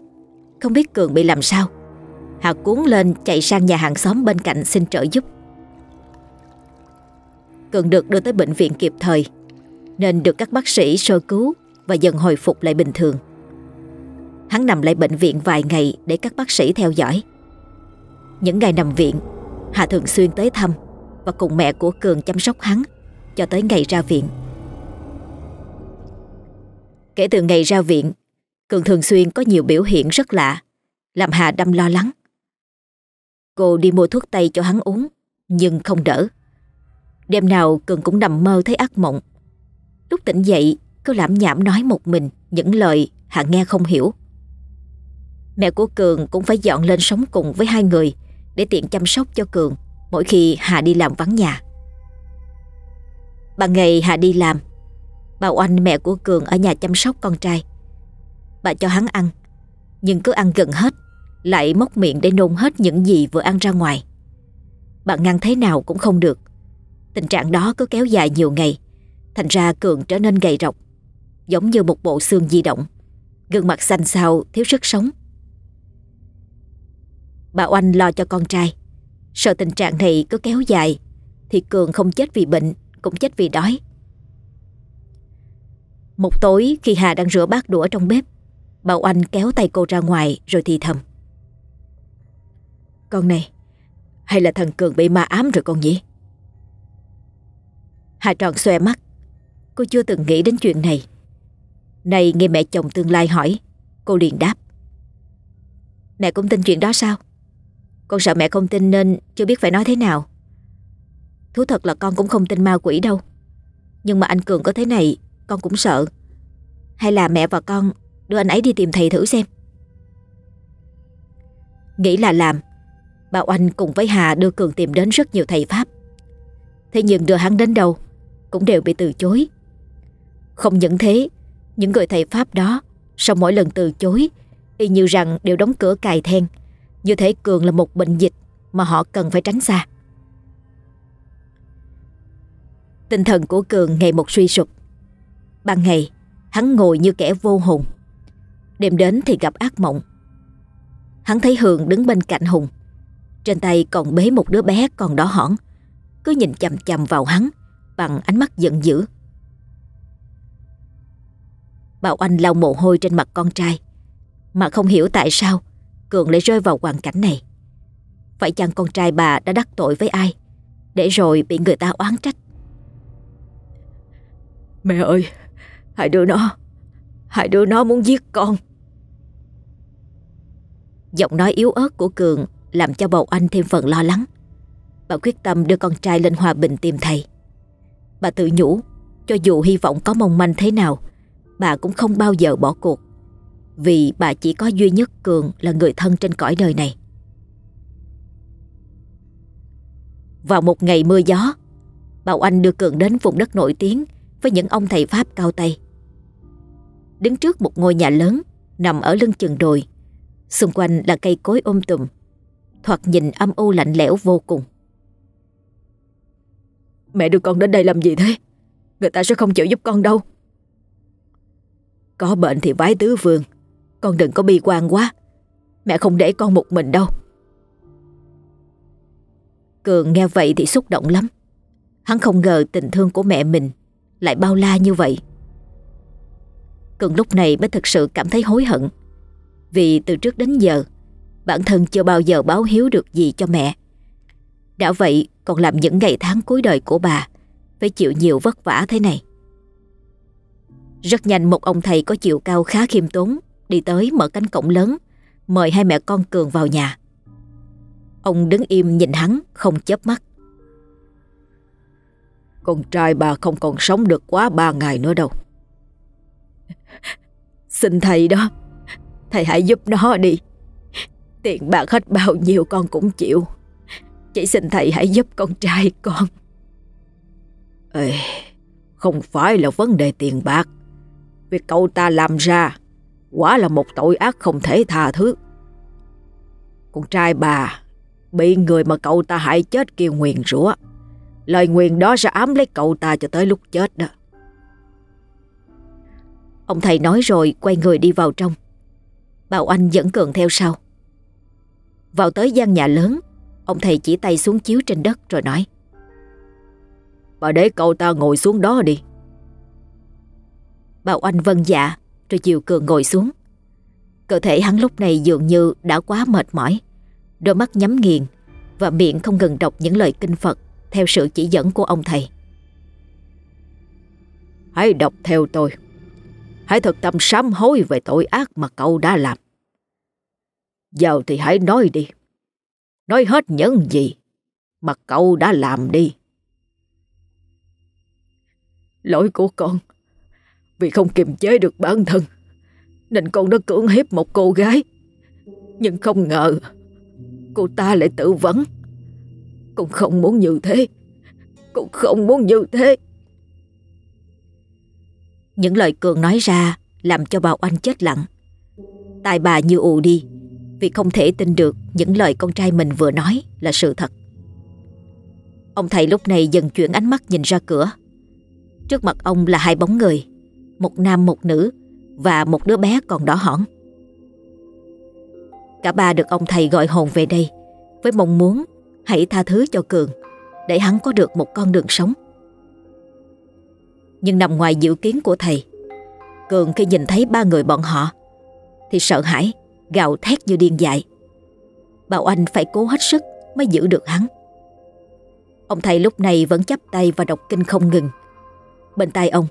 không biết Cường bị làm sao. Hà cuốn lên chạy sang nhà hàng xóm bên cạnh xin trợ giúp. Cường được đưa tới bệnh viện kịp thời, nên được các bác sĩ sơ cứu và dần hồi phục lại bình thường. Hắn nằm lại bệnh viện vài ngày để các bác sĩ theo dõi. Những ngày nằm viện, Hà thường xuyên tới thăm và cùng mẹ của Cường chăm sóc hắn cho tới ngày ra viện. Kể từ ngày ra viện, Cường thường xuyên có nhiều biểu hiện rất lạ, làm Hà đâm lo lắng. Cô đi mua thuốc tây cho hắn uống, nhưng không đỡ. Đêm nào Cường cũng nằm mơ thấy ác mộng. Lúc tỉnh dậy, cứ lãm nhảm nói một mình những lời Hà nghe không hiểu. Mẹ của Cường cũng phải dọn lên sống cùng với hai người để tiện chăm sóc cho Cường mỗi khi Hà đi làm vắng nhà. Ban ngày Hà đi làm, bà Oanh mẹ của Cường ở nhà chăm sóc con trai. Bà cho hắn ăn, nhưng cứ ăn gần hết, lại móc miệng để nôn hết những gì vừa ăn ra ngoài. Bà ngăn thế nào cũng không được. Tình trạng đó cứ kéo dài nhiều ngày, thành ra Cường trở nên gầy rộc giống như một bộ xương di động. Gương mặt xanh xao, thiếu sức sống, Bà Oanh lo cho con trai Sợ tình trạng này cứ kéo dài Thì Cường không chết vì bệnh Cũng chết vì đói một tối khi Hà đang rửa bát đũa trong bếp, Bảo Anh kéo tay cô ra ngoài Rồi thì thầm. Con này, Hay là thằng Cường bị ma ám rồi con nhỉ? Hà tròn xoe mắt. Cô chưa từng nghĩ đến chuyện này. Này nghe mẹ chồng tương lai hỏi, Cô liền đáp. Mẹ cũng tin chuyện đó sao? Con sợ mẹ không tin nên chưa biết phải nói thế nào. Thú thật là con cũng không tin ma quỷ đâu. Nhưng mà anh Cường có thế này con cũng sợ. Hay là mẹ và con đưa anh ấy đi tìm thầy thử xem. Nghĩ là làm, Bà Oanh cùng với Hà đưa Cường tìm đến rất nhiều thầy Pháp. Thế nhưng đưa hắn đến đâu Cũng đều bị từ chối. Không những thế, Những người thầy Pháp đó Sau mỗi lần từ chối, Y như rằng đều đóng cửa cài then, Như thể Cường là một bệnh dịch Mà họ cần phải tránh xa. Tinh thần của Cường ngày một suy sụp. Ban ngày, Hắn ngồi như kẻ vô hồn. Đêm đến thì gặp ác mộng. Hắn thấy Hường đứng bên cạnh Hùng. Trên tay còn bế một đứa bé còn đỏ hỏn. Cứ nhìn chầm chầm vào hắn, Bằng ánh mắt giận dữ. Bảo Anh lau mồ hôi trên mặt con trai. Mà không hiểu tại sao, Cường lại rơi vào hoàn cảnh này. Phải chăng con trai bà đã đắc tội với ai, Để rồi bị người ta oán trách? Mẹ ơi Hai đứa nó, Hai đứa nó muốn giết con. Giọng nói yếu ớt của Cường Làm cho bầu anh thêm phần lo lắng. Bà quyết tâm đưa con trai lên hòa bình tìm thầy. Bà tự nhủ, Cho dù hy vọng có mong manh thế nào, Bà cũng không bao giờ bỏ cuộc. Vì bà chỉ có duy nhất Cường Là người thân trên cõi đời này. Vào một ngày mưa gió Bảo Anh đưa Cường đến vùng đất nổi tiếng Với những ông thầy Pháp cao tay. Đứng trước một ngôi nhà lớn Nằm ở lưng chừng đồi. Xung quanh là cây cối ôm tùm Thoạt nhìn âm u lạnh lẽo vô cùng. Mẹ đưa con đến đây làm gì thế? Người ta sẽ không chịu giúp con đâu. Có bệnh thì vái tứ vương Con đừng có bi quan quá. Mẹ không để con một mình đâu. Cường nghe vậy thì xúc động lắm. Hắn không ngờ tình thương của mẹ mình Lại bao la như vậy Cường lúc này mới thực sự cảm thấy hối hận. Vì từ trước đến giờ, Bản thân chưa bao giờ báo hiếu được gì cho mẹ. Đã vậy, còn làm những ngày tháng cuối đời của bà, Phải chịu nhiều vất vả thế này. Rất nhanh một ông thầy có chiều cao khá khiêm tốn, Đi tới mở cánh cổng lớn, Mời hai mẹ con Cường vào nhà. Ông đứng im nhìn hắn, không chớp mắt. Con trai bà không còn sống được quá ba ngày nữa đâu. Xin thầy đó Thầy hãy giúp nó đi. Tiền bạc hết bao nhiêu con cũng chịu. Chỉ xin thầy hãy giúp con trai con. Ê, Không phải là vấn đề tiền bạc. Việc cậu ta làm ra Quả là một tội ác không thể tha thứ. Con trai bà Bị người mà cậu ta hại chết kêu nguyền rủa. Lời nguyền đó sẽ ám lấy cậu ta cho tới lúc chết đó. Ông thầy nói rồi, quay người đi vào trong. Bảo Anh dẫn Cường theo sau. Vào tới gian nhà lớn, Ông thầy chỉ tay xuống chiếu trên đất rồi nói, Bà để cậu ta ngồi xuống đó đi. Bảo Anh vâng dạ Rồi chiều Cường ngồi xuống. Cơ thể hắn lúc này dường như đã quá mệt mỏi, Đôi mắt nhắm nghiền Và miệng không ngừng đọc những lời kinh Phật Theo sự chỉ dẫn của ông thầy. Hãy đọc theo tôi. Hãy thật tâm sám hối về tội ác mà cậu đã làm. Giờ thì hãy nói đi. Nói hết những gì mà cậu đã làm đi. Lỗi của con, vì không kiềm chế được bản thân, nên con đã cưỡng hiếp một cô gái. Nhưng không ngờ, cô ta lại tự vấn. Con không muốn như thế. Con không muốn như thế. Những lời Cường nói ra làm cho bà Oanh chết lặng. Tai bà như ù đi vì không thể tin được những lời con trai mình vừa nói là sự thật. Ông thầy lúc này dần chuyển ánh mắt nhìn ra cửa. Trước mặt ông là hai bóng người, một nam một nữ và một đứa bé còn đỏ hỏn. Cả ba được ông thầy gọi hồn về đây với mong muốn hãy tha thứ cho Cường để hắn có được một con đường sống. Nhưng nằm ngoài dự kiến của thầy, Cường khi nhìn thấy ba người bọn họ thì sợ hãi, gào thét như điên dại. Bảo Anh phải cố hết sức mới giữ được hắn. Ông thầy lúc này vẫn chắp tay và đọc kinh không ngừng. Bên tai ông,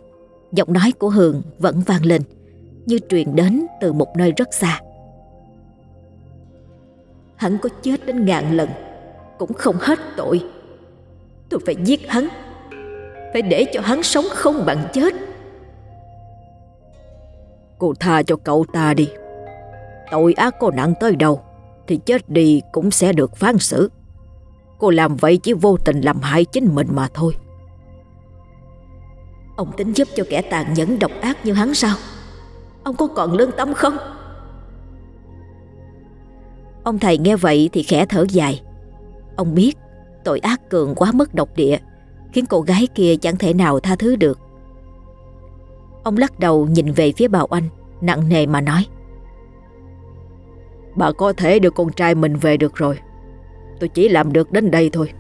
giọng nói của Hường vẫn vang lên như truyền đến từ một nơi rất xa. Hắn có chết đến ngàn lần cũng không hết tội. Tôi phải giết hắn, phải để cho hắn sống không bằng chết. Cô tha cho cậu ta đi. Tội ác cô nặng tới đâu, thì chết đi cũng sẽ được phán xử. Cô làm vậy chỉ vô tình làm hại chính mình mà thôi. Ông tính giúp cho kẻ tàn nhẫn độc ác như hắn sao? Ông có còn lương tâm không? Ông thầy nghe vậy thì khẽ thở dài. Ông biết tội ác cường quá mất độc địa khiến cô gái kia chẳng thể nào tha thứ được. Ông lắc đầu nhìn về phía bà Oanh nặng nề mà nói. Bà có thể đưa con trai mình về được rồi. Tôi chỉ làm được đến đây thôi.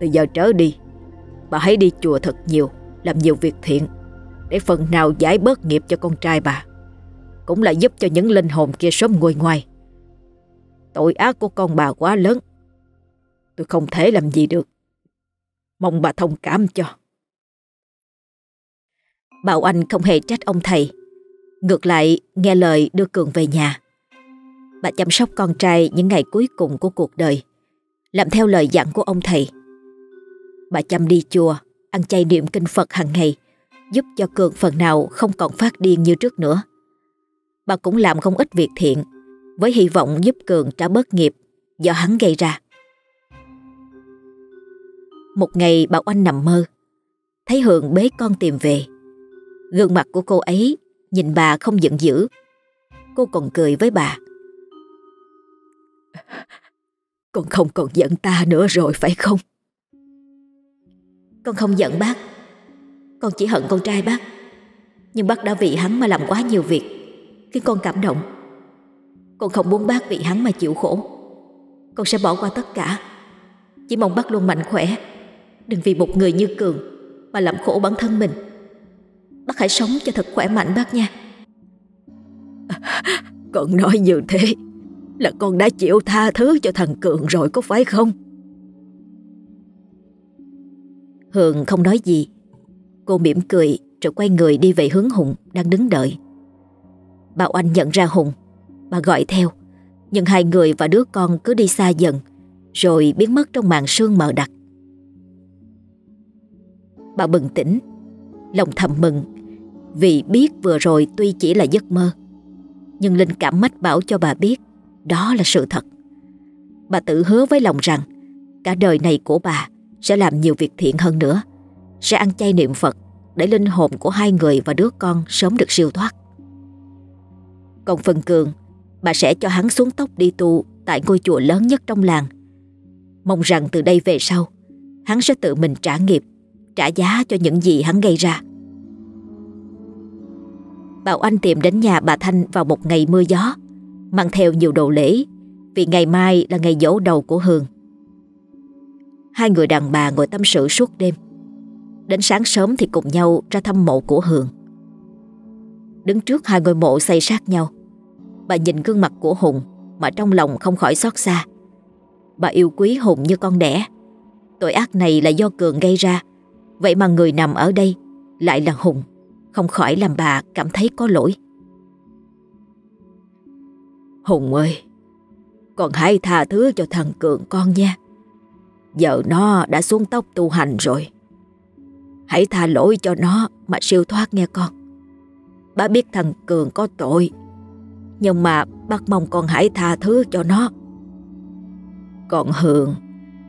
Từ giờ trở đi, bà hãy đi chùa thật nhiều, làm nhiều việc thiện để phần nào giải bớt nghiệp cho con trai bà. Cũng là giúp cho những linh hồn kia sớm ngồi ngoài. Tội ác của con bà quá lớn. Tôi không thể làm gì được. Mong bà thông cảm cho. Bảo Anh không hề trách ông thầy. Ngược lại nghe lời đưa Cường về nhà. Bà chăm sóc con trai những ngày cuối cùng của cuộc đời. Làm theo lời dặn của ông thầy. Bà chăm đi chùa, ăn chay niệm kinh Phật hàng ngày, giúp cho Cường phần nào không còn phát điên như trước nữa. Bà cũng làm không ít việc thiện, với hy vọng giúp Cường trả bớt nghiệp do hắn gây ra. Một ngày Bảo Anh nằm mơ, thấy Hường bế con tìm về. Gương mặt của cô ấy nhìn bà không giận dữ. Cô còn cười với bà. Con không còn giận ta nữa rồi phải không? Con không giận bác. Con chỉ hận con trai bác. Nhưng bác đã vì hắn mà làm quá nhiều việc khiến con cảm động. Con không muốn bác vì hắn mà chịu khổ. Con sẽ bỏ qua tất cả. Chỉ mong bác luôn mạnh khỏe Đừng vì một người như Cường Mà làm khổ bản thân mình. Bác hãy sống cho thật khỏe mạnh, bác nha. Con nói như thế Là con đã chịu tha thứ cho thằng Cường rồi, có phải không? Hường không nói gì. Cô mỉm cười Rồi quay người đi về hướng Hùng Đang đứng đợi. Bà Anh nhận ra Hùng. Bà gọi theo. Nhưng hai người và đứa con cứ đi xa dần, Rồi biến mất trong màn sương mờ đặc. Bà bừng tỉnh. Lòng thầm mừng, Vì biết vừa rồi tuy chỉ là giấc mơ, Nhưng linh cảm mách bảo cho bà biết Đó là sự thật. Bà tự hứa với lòng rằng Cả đời này của bà Sẽ làm nhiều việc thiện hơn nữa, Sẽ ăn chay niệm Phật Để linh hồn của hai người và đứa con Sớm được siêu thoát. Còn phần cường, Bà sẽ cho hắn xuống tóc đi tu Tại ngôi chùa lớn nhất trong làng. Mong rằng từ đây về sau, Hắn sẽ tự mình trả nghiệp trả giá cho những gì hắn gây ra. Bảo Anh tìm đến nhà bà Thanh vào một ngày mưa gió, mang theo nhiều đồ lễ, vì ngày mai là ngày dỗ đầu của Hường. Hai người đàn bà ngồi tâm sự suốt đêm. Đến sáng sớm thì cùng nhau ra thăm mộ của Hường. Đứng trước hai ngôi mộ xây sát nhau, bà nhìn gương mặt của Hùng mà trong lòng không khỏi xót xa. Bà yêu quý Hùng như con đẻ. Tội ác này là do Cường gây ra Vậy mà người nằm ở đây lại là Hùng, không khỏi làm bà cảm thấy có lỗi. Hùng ơi, con hãy tha thứ cho thằng Cường con nha. Giờ nó đã xuống tóc tu hành rồi. Hãy tha lỗi cho nó mà siêu thoát nghe con. ba biết thằng Cường có tội, nhưng mà bác mong con hãy tha thứ cho nó. Còn Hường,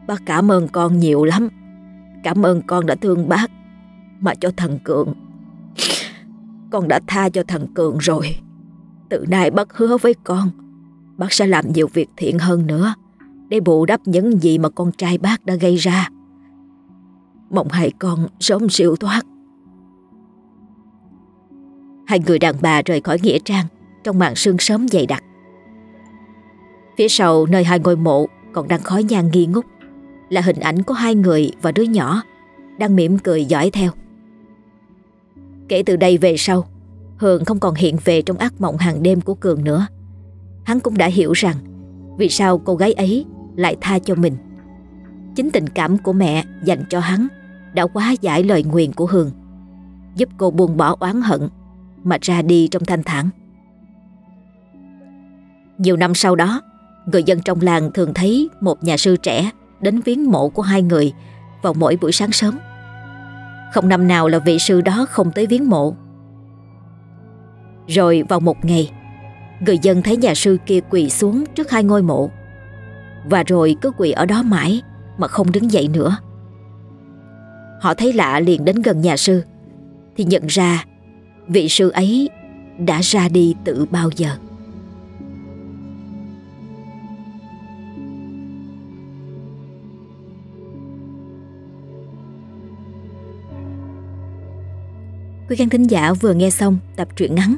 bác cảm ơn con nhiều lắm. Cảm ơn con đã thương bác, Mà cho thằng Cường. Con đã tha cho thằng Cường rồi. Từ nay bác hứa với con, Bác sẽ làm nhiều việc thiện hơn nữa, Để bù đắp những gì mà con trai bác đã gây ra. Mong hai con sớm siêu thoát. Hai người đàn bà rời khỏi Nghĩa Trang, Trong màn sương sớm dày đặc. Phía sau nơi hai ngôi mộ còn đang khói nhang nghi ngút là hình ảnh của hai người và đứa nhỏ đang mỉm cười dõi theo. Kể từ đây về sau, Hường không còn hiện về trong ác mộng hàng đêm của Cường nữa. Hắn cũng đã hiểu rằng vì sao cô gái ấy lại tha cho mình. Chính tình cảm của mẹ dành cho hắn đã quá giải lời nguyền của Hường, giúp cô buông bỏ oán hận mà ra đi trong thanh thản. Nhiều năm sau đó, người dân trong làng thường thấy một nhà sư trẻ đến viếng mộ của hai người vào mỗi buổi sáng sớm. Không năm nào là vị sư đó không tới viếng mộ. Rồi vào một ngày, người dân thấy nhà sư kia quỳ xuống trước hai ngôi mộ. Và rồi cứ quỳ ở đó mãi mà không đứng dậy nữa. Họ thấy lạ liền đến gần nhà sư thì nhận ra vị sư ấy đã ra đi từ bao giờ. Quý khán thính giả vừa nghe xong tập truyện ngắn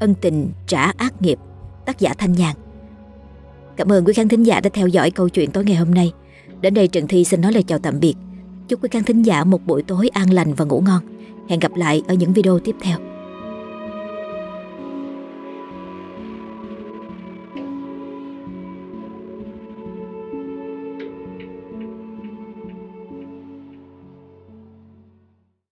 Ân tình trả ác nghiệp, tác giả Thanh Nhàn. Cảm ơn quý khán thính giả đã theo dõi câu chuyện tối ngày hôm nay. Đến đây Trần Thi xin nói lời chào tạm biệt. Chúc quý khán thính giả một buổi tối an lành và ngủ ngon. Hẹn gặp lại ở những video tiếp theo.